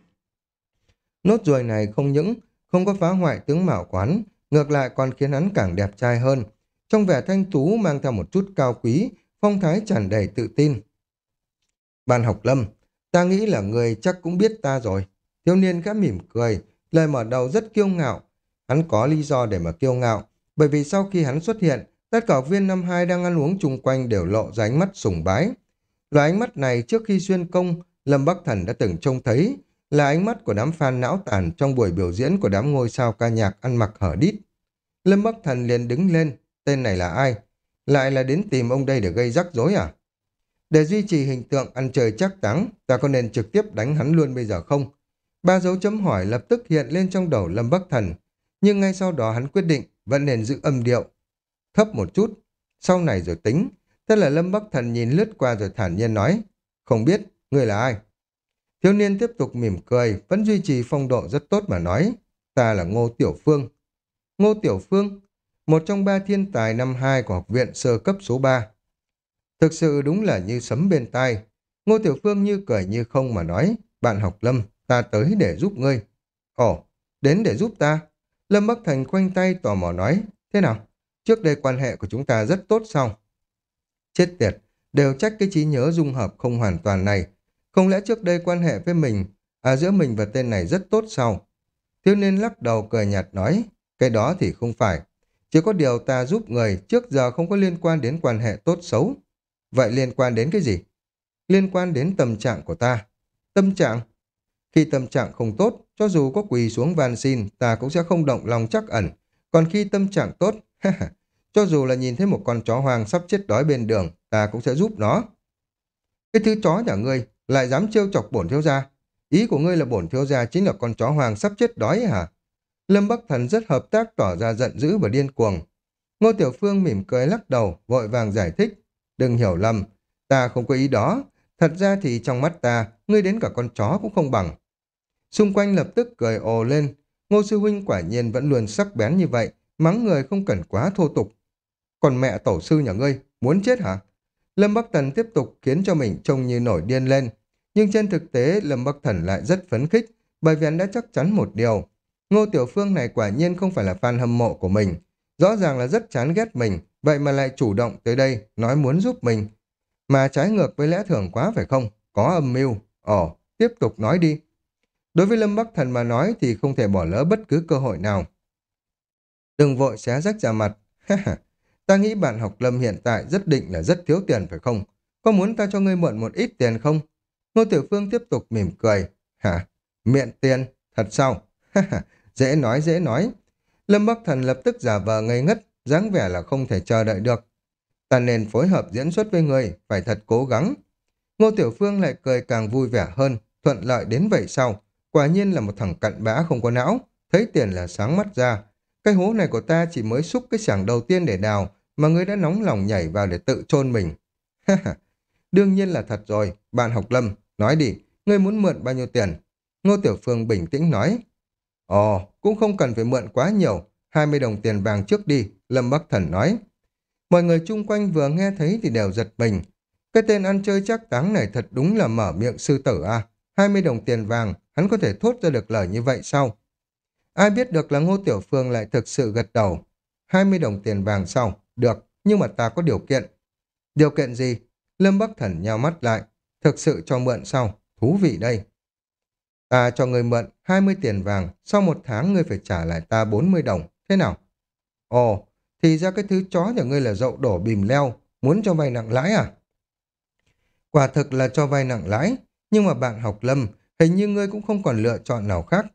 nốt ruồi này không những không có phá hoại tướng mạo quán, ngược lại còn khiến hắn càng đẹp trai hơn. Trong vẻ thanh tú mang theo một chút cao quý, phong thái tràn đầy tự tin. Ban học lâm, ta nghĩ là người chắc cũng biết ta rồi. Thiếu niên khẽ mỉm cười, lời mở đầu rất kiêu ngạo. Hắn có lý do để mà kiêu ngạo, bởi vì sau khi hắn xuất hiện, tất cả học viên năm hai đang ăn uống chung quanh đều lộ ra ánh mắt sùng bái. Loại ánh mắt này trước khi xuyên công, Lâm Bắc Thần đã từng trông thấy, là ánh mắt của đám fan não tàn trong buổi biểu diễn của đám ngôi sao ca nhạc ăn mặc hở đít. Lâm Bắc Thần liền đứng lên, tên này là ai? Lại là đến tìm ông đây để gây rắc rối à? Để duy trì hình tượng ăn chơi chắc táng, ta có nên trực tiếp đánh hắn luôn bây giờ không? Ba dấu chấm hỏi lập tức hiện lên trong đầu Lâm Bắc Thần, nhưng ngay sau đó hắn quyết định vẫn nên giữ âm điệu. Thấp một chút, sau này rồi tính. Thế là Lâm Bắc Thần nhìn lướt qua rồi thản nhiên nói, không biết, người là ai? Thiếu niên tiếp tục mỉm cười, vẫn duy trì phong độ rất tốt mà nói, ta là Ngô Tiểu Phương. Ngô Tiểu Phương, một trong ba thiên tài năm hai của học viện sơ cấp số 3. Thực sự đúng là như sấm bên tai. Ngô Tiểu Phương như cười như không mà nói, bạn học Lâm, ta tới để giúp ngươi. Ồ, đến để giúp ta. Lâm Bắc Thành khoanh tay tò mò nói, thế nào? trước đây quan hệ của chúng ta rất tốt sao? Chết tiệt, đều trách cái trí nhớ dung hợp không hoàn toàn này. Không lẽ trước đây quan hệ với mình, à giữa mình và tên này rất tốt sao? Thiếu niên lắc đầu cười nhạt nói, cái đó thì không phải. Chỉ có điều ta giúp người trước giờ không có liên quan đến quan hệ tốt xấu. Vậy liên quan đến cái gì? Liên quan đến tâm trạng của ta. Tâm trạng? Khi tâm trạng không tốt, cho dù có quỳ xuống van xin, ta cũng sẽ không động lòng chắc ẩn. Còn khi tâm trạng tốt, cho dù là nhìn thấy một con chó hoang sắp chết đói bên đường, ta cũng sẽ giúp nó. Cái thứ chó nhà ngươi lại dám trêu chọc bổn thiếu gia. Ý của ngươi là bổn thiếu gia chính là con chó hoàng sắp chết đói hả? Lâm Bắc Thần rất hợp tác tỏ ra giận dữ và điên cuồng. Ngô Tiểu Phương mỉm cười lắc đầu, vội vàng giải thích. Đừng hiểu lầm, ta không có ý đó. Thật ra thì trong mắt ta, ngươi đến cả con chó cũng không bằng. Xung quanh lập tức cười ồ lên. Ngô Sư Huynh quả nhiên vẫn luôn sắc bén như vậy, mắng người không cần quá thô tục. Còn mẹ tổ sư nhà ngươi, muốn chết hả? Lâm Bắc Thần tiếp tục khiến cho mình trông như nổi điên lên. Nhưng trên thực tế, Lâm Bắc Thần lại rất phấn khích, bởi vì hắn đã chắc chắn một điều. Ngô Tiểu Phương này quả nhiên không phải là fan hâm mộ của mình. Rõ ràng là rất chán ghét mình, vậy mà lại chủ động tới đây, nói muốn giúp mình. Mà trái ngược với lẽ thường quá phải không? Có âm mưu. Ồ, tiếp tục nói đi. Đối với Lâm Bắc Thần mà nói thì không thể bỏ lỡ bất cứ cơ hội nào. Đừng vội xé rách ra mặt. ta nghĩ bạn học Lâm hiện tại rất định là rất thiếu tiền phải không? Có muốn ta cho ngươi mượn một ít tiền không? Ngô Tiểu Phương tiếp tục mỉm cười. Hả? Miệng tiền? Thật sao? dễ nói dễ nói. Lâm Bắc Thần lập tức giả vờ ngây ngất, dáng vẻ là không thể chờ đợi được. Ta nên phối hợp diễn xuất với người, phải thật cố gắng. Ngô Tiểu Phương lại cười càng vui vẻ hơn, thuận lợi đến vậy sau. Quả nhiên là một thằng cặn bã không có não, thấy tiền là sáng mắt ra. Cái hố này của ta chỉ mới xúc cái sảng đầu tiên để đào, mà ngươi đã nóng lòng nhảy vào để tự chôn mình. Đương nhiên là thật rồi, bạn học lâm, nói đi, ngươi muốn mượn bao nhiêu tiền? Ngô Tiểu Phương bình tĩnh nói. Ồ, cũng không cần phải mượn quá nhiều, 20 đồng tiền vàng trước đi, Lâm Bắc Thần nói. Mọi người chung quanh vừa nghe thấy thì đều giật mình. Cái tên ăn chơi chắc táng này thật đúng là mở miệng sư tử à. 20 đồng tiền vàng, hắn có thể thốt ra được lời như vậy sao? Ai biết được là Ngô Tiểu Phương lại thực sự gật đầu. 20 đồng tiền vàng sau, được, nhưng mà ta có điều kiện. Điều kiện gì? Lâm Bắc Thần nhào mắt lại. Thực sự cho mượn sau, thú vị đây. Ta cho người mượn 20 tiền vàng, sau một tháng ngươi phải trả lại ta 40 đồng, thế nào? Ồ, thì ra cái thứ chó nhà ngươi là dậu đổ bìm leo, muốn cho vay nặng lãi à? Quả thực là cho vay nặng lãi, nhưng mà bạn học lâm, hình như ngươi cũng không còn lựa chọn nào khác.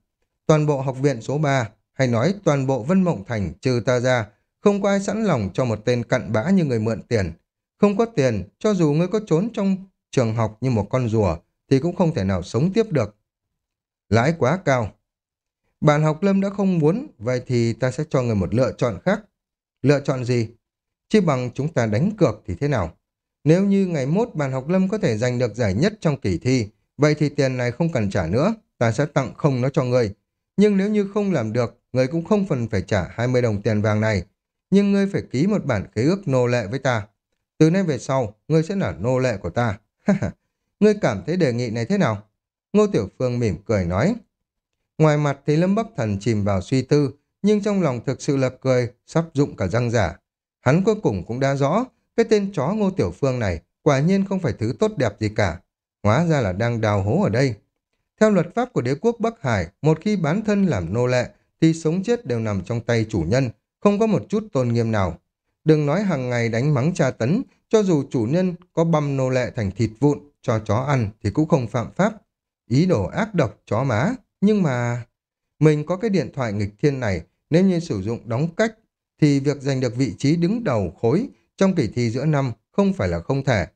Toàn bộ học viện số 3, hay nói toàn bộ Vân Mộng Thành trừ ta ra, không có ai sẵn lòng cho một tên cặn bã như người mượn tiền. Không có tiền, cho dù ngươi có trốn trong trường học như một con rùa, thì cũng không thể nào sống tiếp được. Lãi quá cao. Bạn học lâm đã không muốn, vậy thì ta sẽ cho người một lựa chọn khác. Lựa chọn gì? Chỉ bằng chúng ta đánh cược thì thế nào? Nếu như ngày mốt bạn học lâm có thể giành được giải nhất trong kỳ thi, vậy thì tiền này không cần trả nữa, ta sẽ tặng không nó cho người. Nhưng nếu như không làm được, người cũng không phần phải trả 20 đồng tiền vàng này. Nhưng ngươi phải ký một bản khế ước nô lệ với ta. Từ nay về sau, ngươi sẽ là nô lệ của ta. (laughs) ngươi cảm thấy đề nghị này thế nào? Ngô Tiểu Phương mỉm cười nói. Ngoài mặt thì Lâm Bắc Thần chìm vào suy tư, nhưng trong lòng thực sự là cười, sắp dụng cả răng giả. Hắn cuối cùng cũng đã rõ, cái tên chó Ngô Tiểu Phương này quả nhiên không phải thứ tốt đẹp gì cả. Hóa ra là đang đào hố ở đây. Theo luật pháp của đế quốc Bắc Hải, một khi bán thân làm nô lệ, thì sống chết đều nằm trong tay chủ nhân, không có một chút tôn nghiêm nào. Đừng nói hàng ngày đánh mắng tra tấn, cho dù chủ nhân có băm nô lệ thành thịt vụn cho chó ăn thì cũng không phạm pháp. Ý đồ ác độc chó má, nhưng mà... Mình có cái điện thoại nghịch thiên này, nếu như sử dụng đóng cách, thì việc giành được vị trí đứng đầu khối trong kỳ thi giữa năm không phải là không thể.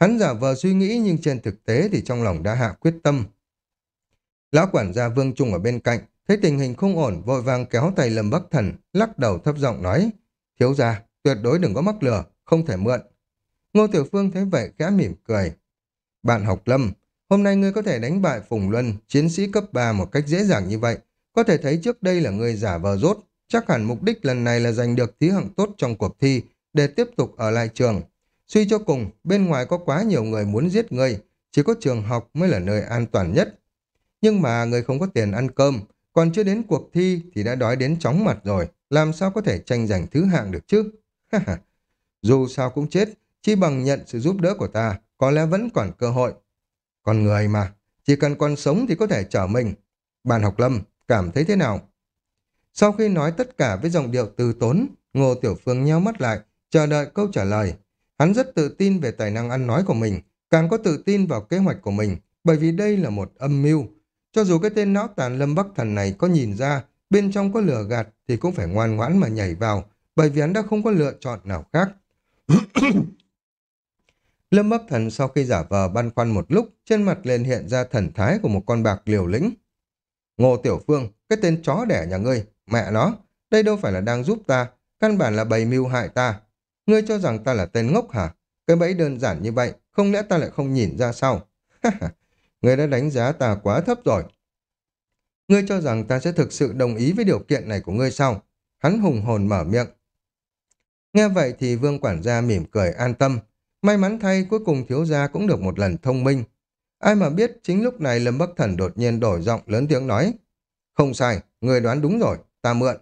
Hắn giả vờ suy nghĩ nhưng trên thực tế thì trong lòng đã hạ quyết tâm. Lão quản gia Vương Trung ở bên cạnh, thấy tình hình không ổn, vội vàng kéo tay Lâm Bắc Thần, lắc đầu thấp giọng nói, thiếu gia, tuyệt đối đừng có mắc lừa, không thể mượn. Ngô Tiểu Phương thấy vậy khẽ mỉm cười. Bạn học Lâm, hôm nay ngươi có thể đánh bại Phùng Luân, chiến sĩ cấp 3 một cách dễ dàng như vậy. Có thể thấy trước đây là ngươi giả vờ rốt, chắc hẳn mục đích lần này là giành được thí hạng tốt trong cuộc thi để tiếp tục ở lại trường. Suy cho cùng, bên ngoài có quá nhiều người muốn giết ngươi, chỉ có trường học mới là nơi an toàn nhất. Nhưng mà người không có tiền ăn cơm, còn chưa đến cuộc thi thì đã đói đến chóng mặt rồi làm sao có thể tranh giành thứ hạng được chứ? Dù sao cũng chết, chỉ bằng nhận sự giúp đỡ của ta, có lẽ vẫn còn cơ hội. Con người mà, chỉ cần còn sống thì có thể trở mình. bạn học lâm, cảm thấy thế nào? Sau khi nói tất cả với giọng điệu từ tốn, Ngô Tiểu Phương nheo mắt lại, chờ đợi câu trả lời. Hắn rất tự tin về tài năng ăn nói của mình, càng có tự tin vào kế hoạch của mình, bởi vì đây là một âm mưu. Cho dù cái tên não tàn Lâm Bắc Thần này có nhìn ra bên trong có lửa gạt thì cũng phải ngoan ngoãn mà nhảy vào, bởi vì hắn đã không có lựa chọn nào khác. (coughs) Lâm Bắc Thần sau khi giả vờ băn khoăn một lúc, trên mặt liền hiện ra thần thái của một con bạc liều lĩnh. Ngô Tiểu Phương, cái tên chó đẻ nhà ngươi, mẹ nó, đây đâu phải là đang giúp ta, căn bản là bày mưu hại ta. Ngươi cho rằng ta là tên ngốc hả? Cái bẫy đơn giản như vậy, không lẽ ta lại không nhìn ra sao? (laughs) ngươi đã đánh giá ta quá thấp rồi. Ngươi cho rằng ta sẽ thực sự đồng ý với điều kiện này của ngươi sao? Hắn hùng hồn mở miệng. Nghe vậy thì vương quản gia mỉm cười an tâm. May mắn thay cuối cùng thiếu gia cũng được một lần thông minh. Ai mà biết chính lúc này Lâm Bắc Thần đột nhiên đổi giọng lớn tiếng nói. Không sai, người đoán đúng rồi, ta mượn.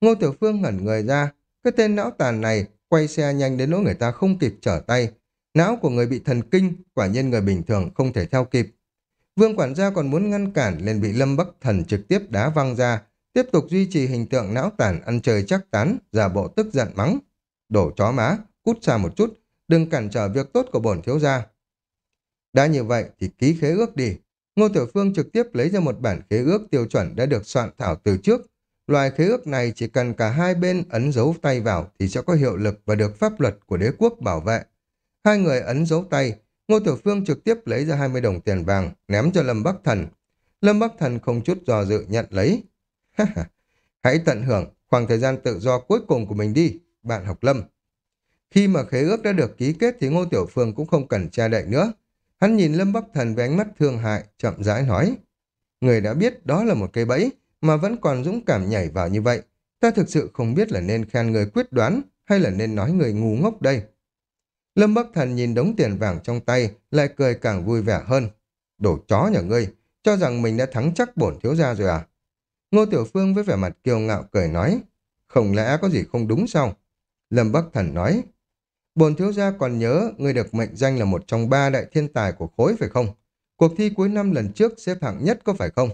Ngô Tiểu Phương ngẩn người ra, cái tên não tàn này quay xe nhanh đến nỗi người ta không kịp trở tay. Não của người bị thần kinh, quả nhiên người bình thường không thể theo kịp. Vương quản gia còn muốn ngăn cản liền bị Lâm Bắc Thần trực tiếp đá văng ra, tiếp tục duy trì hình tượng não tàn ăn chơi chắc tán, giả bộ tức giận mắng. Đổ chó má, cút xa một chút, đừng cản trở việc tốt của bổn thiếu gia. Đã như vậy thì ký khế ước đi. Ngô Tiểu Phương trực tiếp lấy ra một bản khế ước tiêu chuẩn đã được soạn thảo từ trước. Loại khế ước này chỉ cần cả hai bên ấn dấu tay vào thì sẽ có hiệu lực và được pháp luật của đế quốc bảo vệ. Hai người ấn dấu tay, Ngô Tiểu Phương trực tiếp lấy ra 20 đồng tiền vàng, ném cho Lâm Bắc Thần. Lâm Bắc Thần không chút do dự nhận lấy. (laughs) Hãy tận hưởng khoảng thời gian tự do cuối cùng của mình đi, bạn học Lâm. Khi mà khế ước đã được ký kết thì Ngô Tiểu Phương cũng không cần tra đậy nữa. Hắn nhìn Lâm Bắc Thần với ánh mắt thương hại, chậm rãi nói. Người đã biết đó là một cây bẫy, mà vẫn còn dũng cảm nhảy vào như vậy. Ta thực sự không biết là nên khen người quyết đoán hay là nên nói người ngu ngốc đây. Lâm Bắc Thần nhìn đống tiền vàng trong tay, lại cười càng vui vẻ hơn. Đổ chó nhà ngươi, cho rằng mình đã thắng chắc bổn thiếu gia rồi à? Ngô Tiểu Phương với vẻ mặt kiêu ngạo cười nói, không lẽ có gì không đúng sao? Lâm Bắc Thần nói, bổn thiếu gia còn nhớ ngươi được mệnh danh là một trong ba đại thiên tài của khối phải không? Cuộc thi cuối năm lần trước xếp hạng nhất có phải không?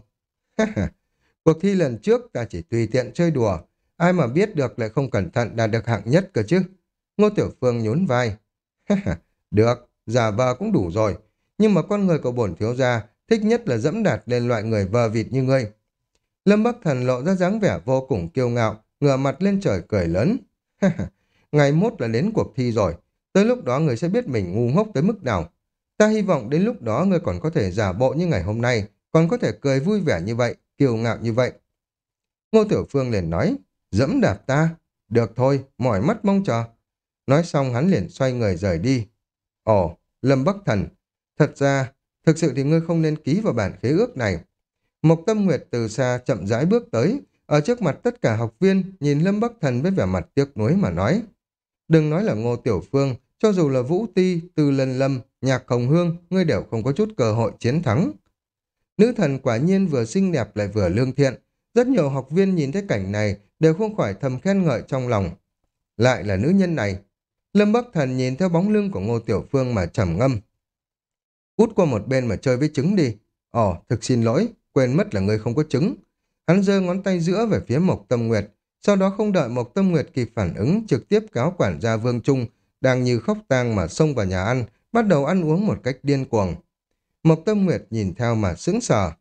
Cuộc thi lần trước ta chỉ tùy tiện chơi đùa, ai mà biết được lại không cẩn thận đạt được hạng nhất cơ chứ? Ngô Tiểu Phương nhún vai, (laughs) được, giả vờ cũng đủ rồi. Nhưng mà con người của bổn thiếu gia thích nhất là dẫm đạt lên loại người vờ vịt như ngươi. Lâm Bắc Thần lộ ra dáng vẻ vô cùng kiêu ngạo, ngửa mặt lên trời cười lớn. (laughs) Ngày mốt là đến cuộc thi rồi, tới lúc đó người sẽ biết mình ngu ngốc tới mức nào. Ta hy vọng đến lúc đó người còn có thể giả bộ như ngày hôm nay, còn có thể cười vui vẻ như vậy, kiêu ngạo như vậy. Ngô Tiểu Phương liền nói, dẫm đạp ta. Được thôi, mỏi mắt mong chờ. Nói xong hắn liền xoay người rời đi. Ồ, Lâm Bắc Thần, thật ra, thực sự thì ngươi không nên ký vào bản khế ước này. Mộc Tâm Nguyệt từ xa chậm rãi bước tới, ở trước mặt tất cả học viên nhìn Lâm Bắc Thần với vẻ mặt tiếc nuối mà nói. Đừng nói là Ngô Tiểu Phương, cho dù là Vũ Ti, Từ Lân Lâm, Nhạc Hồng Hương, ngươi đều không có chút cơ hội chiến thắng. Nữ thần quả nhiên vừa xinh đẹp lại vừa lương thiện. Rất nhiều học viên nhìn thấy cảnh này đều không khỏi thầm khen ngợi trong lòng. Lại là nữ nhân này, Lâm Bắc Thần nhìn theo bóng lưng của Ngô Tiểu Phương mà trầm ngâm. Cút qua một bên mà chơi với trứng đi. Ồ, thực xin lỗi, quên mất là người không có trứng. Hắn giơ ngón tay giữa về phía Mộc Tâm Nguyệt, sau đó không đợi Mộc Tâm Nguyệt kịp phản ứng, trực tiếp cáo quản gia Vương Trung, đang như khóc tang mà xông vào nhà ăn, bắt đầu ăn uống một cách điên cuồng. Mộc Tâm Nguyệt nhìn theo mà sững sờ.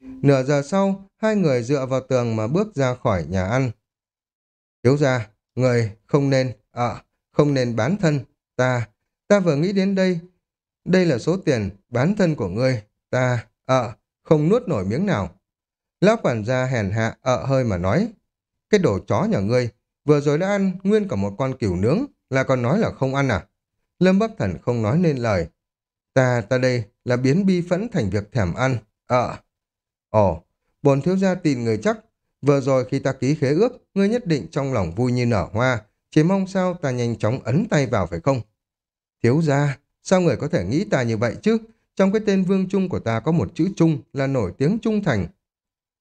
Nửa giờ sau, hai người dựa vào tường mà bước ra khỏi nhà ăn. Thiếu ra, người không nên, à, không nên bán thân. Ta, ta vừa nghĩ đến đây. Đây là số tiền bán thân của ngươi. Ta, ợ, không nuốt nổi miếng nào. Lão quản gia hèn hạ, ợ hơi mà nói. Cái đồ chó nhà ngươi, vừa rồi đã ăn nguyên cả một con cừu nướng, là còn nói là không ăn à? Lâm Bắc Thần không nói nên lời. Ta, ta đây là biến bi phẫn thành việc thèm ăn. Ờ. Ồ, bồn thiếu gia tin người chắc. Vừa rồi khi ta ký khế ước, ngươi nhất định trong lòng vui như nở hoa, chỉ mong sao ta nhanh chóng ấn tay vào phải không? Thiếu ra, sao người có thể nghĩ ta như vậy chứ? Trong cái tên vương trung của ta có một chữ trung là nổi tiếng trung thành.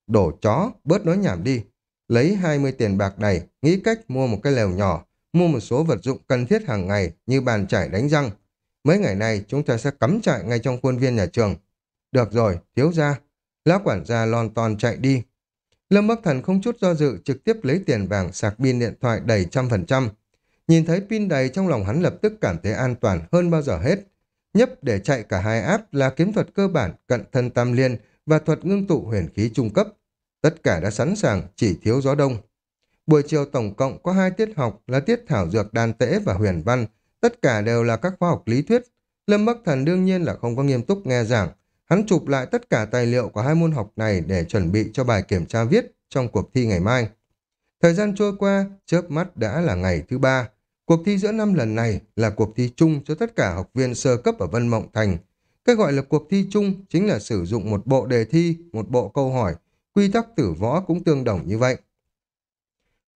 Đổ chó, bớt nói nhảm đi. lấy 20 tiền bạc này, nghĩ cách mua một cái lều nhỏ, mua một số vật dụng cần thiết hàng ngày như bàn chải đánh răng. Mấy ngày nay chúng ta sẽ cắm trại ngay trong khuôn viên nhà trường. Được rồi, thiếu gia. Lão quản gia lon ton chạy đi. Lâm Bắc Thần không chút do dự trực tiếp lấy tiền vàng sạc pin điện thoại đầy trăm phần trăm. Nhìn thấy pin đầy trong lòng hắn lập tức cảm thấy an toàn hơn bao giờ hết. Nhấp để chạy cả hai áp là kiếm thuật cơ bản cận thân tam liên và thuật ngưng tụ huyền khí trung cấp. Tất cả đã sẵn sàng, chỉ thiếu gió đông. Buổi chiều tổng cộng có hai tiết học là tiết thảo dược đan tễ và huyền văn, tất cả đều là các khoa học lý thuyết. Lâm Bắc Thần đương nhiên là không có nghiêm túc nghe giảng, hắn chụp lại tất cả tài liệu của hai môn học này để chuẩn bị cho bài kiểm tra viết trong cuộc thi ngày mai. Thời gian trôi qua, chớp mắt đã là ngày thứ ba. Cuộc thi giữa năm lần này là cuộc thi chung cho tất cả học viên sơ cấp ở Vân Mộng Thành. Cái gọi là cuộc thi chung chính là sử dụng một bộ đề thi, một bộ câu hỏi, quy tắc tử võ cũng tương đồng như vậy.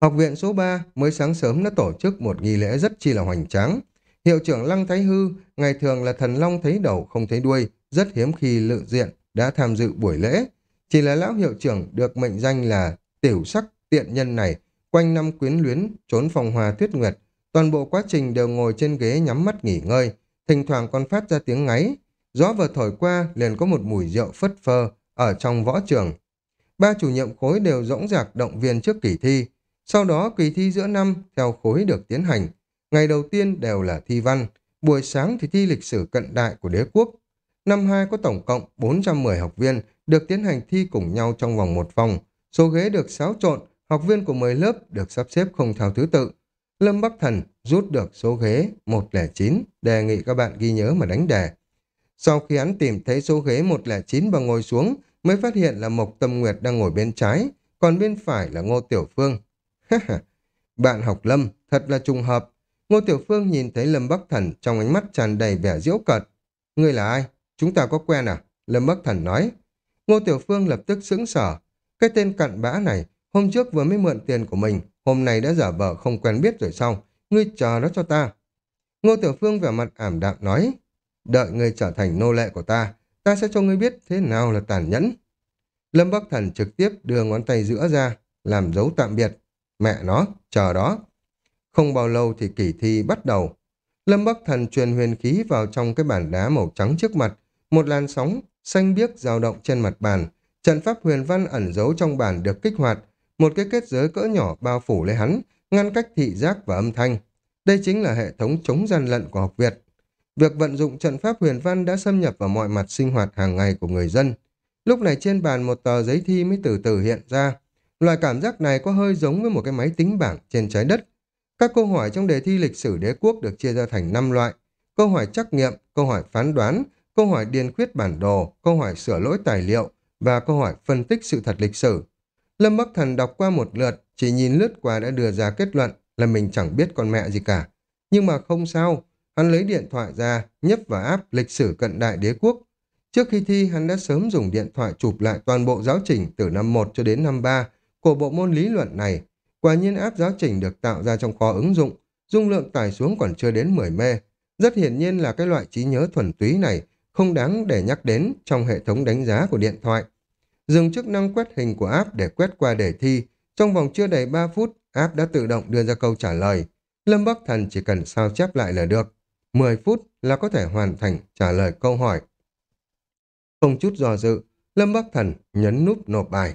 Học viện số 3 mới sáng sớm đã tổ chức một nghi lễ rất chi là hoành tráng. Hiệu trưởng Lăng Thái Hư, ngày thường là thần long thấy đầu không thấy đuôi, rất hiếm khi lự diện, đã tham dự buổi lễ. Chỉ là lão hiệu trưởng được mệnh danh là tiểu sắc tiện nhân này, quanh năm quyến luyến, trốn phòng hòa tuyết nguyệt. Toàn bộ quá trình đều ngồi trên ghế nhắm mắt nghỉ ngơi, thỉnh thoảng còn phát ra tiếng ngáy. Gió vừa thổi qua liền có một mùi rượu phất phơ ở trong võ trường. Ba chủ nhiệm khối đều dõng dạc động viên trước kỳ thi. Sau đó kỳ thi giữa năm theo khối được tiến hành. Ngày đầu tiên đều là thi văn, buổi sáng thì thi lịch sử cận đại của đế quốc. Năm 2 có tổng cộng 410 học viên được tiến hành thi cùng nhau trong vòng một vòng. Số ghế được xáo trộn, học viên của 10 lớp được sắp xếp không theo thứ tự. Lâm Bắc Thần rút được số ghế 109, đề nghị các bạn ghi nhớ mà đánh đề. Sau khi hắn tìm thấy số ghế 109 và ngồi xuống, mới phát hiện là Mộc Tâm Nguyệt đang ngồi bên trái, còn bên phải là Ngô Tiểu Phương. bạn học Lâm, thật là trùng hợp. Ngô Tiểu Phương nhìn thấy Lâm Bắc Thần trong ánh mắt tràn đầy vẻ diễu cợt. Ngươi là ai? Chúng ta có quen à? Lâm Bắc Thần nói. Ngô Tiểu Phương lập tức sững sở. Cái tên cặn bã này, hôm trước vừa mới mượn tiền của mình, hôm nay đã giả vờ không quen biết rồi xong. Ngươi chờ đó cho ta. Ngô Tiểu Phương vẻ mặt ảm đạm nói. Đợi ngươi trở thành nô lệ của ta, ta sẽ cho ngươi biết thế nào là tàn nhẫn. Lâm Bắc Thần trực tiếp đưa ngón tay giữa ra, làm dấu tạm biệt. Mẹ nó, chờ đó. Không bao lâu thì kỳ thi bắt đầu. Lâm Bắc Thần truyền huyền khí vào trong cái bàn đá màu trắng trước mặt. Một làn sóng, xanh biếc dao động trên mặt bàn. Trận pháp huyền văn ẩn giấu trong bàn được kích hoạt. Một cái kết giới cỡ nhỏ bao phủ lấy hắn, ngăn cách thị giác và âm thanh. Đây chính là hệ thống chống gian lận của học Việt. Việc vận dụng trận pháp huyền văn đã xâm nhập vào mọi mặt sinh hoạt hàng ngày của người dân. Lúc này trên bàn một tờ giấy thi mới từ từ hiện ra. Loại cảm giác này có hơi giống với một cái máy tính bảng trên trái đất. Các câu hỏi trong đề thi lịch sử đế quốc được chia ra thành 5 loại. Câu hỏi trắc nghiệm, câu hỏi phán đoán, câu hỏi điền khuyết bản đồ, câu hỏi sửa lỗi tài liệu và câu hỏi phân tích sự thật lịch sử. Lâm Bắc Thần đọc qua một lượt, chỉ nhìn lướt qua đã đưa ra kết luận là mình chẳng biết con mẹ gì cả. Nhưng mà không sao, hắn lấy điện thoại ra, nhấp vào app lịch sử cận đại đế quốc. Trước khi thi, hắn đã sớm dùng điện thoại chụp lại toàn bộ giáo trình từ năm 1 cho đến năm 3 của bộ môn lý luận này. Quả nhiên áp giáo trình được tạo ra trong kho ứng dụng, dung lượng tải xuống còn chưa đến 10 mê. Rất hiển nhiên là cái loại trí nhớ thuần túy này không đáng để nhắc đến trong hệ thống đánh giá của điện thoại. Dừng chức năng quét hình của app để quét qua đề thi, trong vòng chưa đầy 3 phút, app đã tự động đưa ra câu trả lời. Lâm Bắc Thần chỉ cần sao chép lại là được. 10 phút là có thể hoàn thành trả lời câu hỏi. Không chút do dự, Lâm Bắc Thần nhấn nút nộp bài.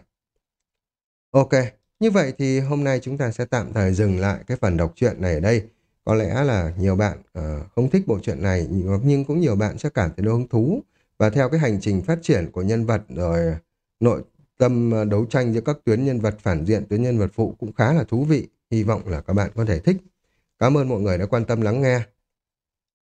Ok, như vậy thì hôm nay chúng ta sẽ tạm thời dừng lại cái phần đọc truyện này ở đây. Có lẽ là nhiều bạn uh, không thích bộ truyện này nhưng cũng nhiều bạn sẽ cảm thấy hứng thú và theo cái hành trình phát triển của nhân vật rồi nội tâm ờ, đấu tranh giữa các tuyến nhân vật phản diện, tuyến nhân vật phụ cũng khá là thú vị. Hy vọng là các bạn có thể thích. Cảm ơn mọi người đã quan tâm lắng nghe.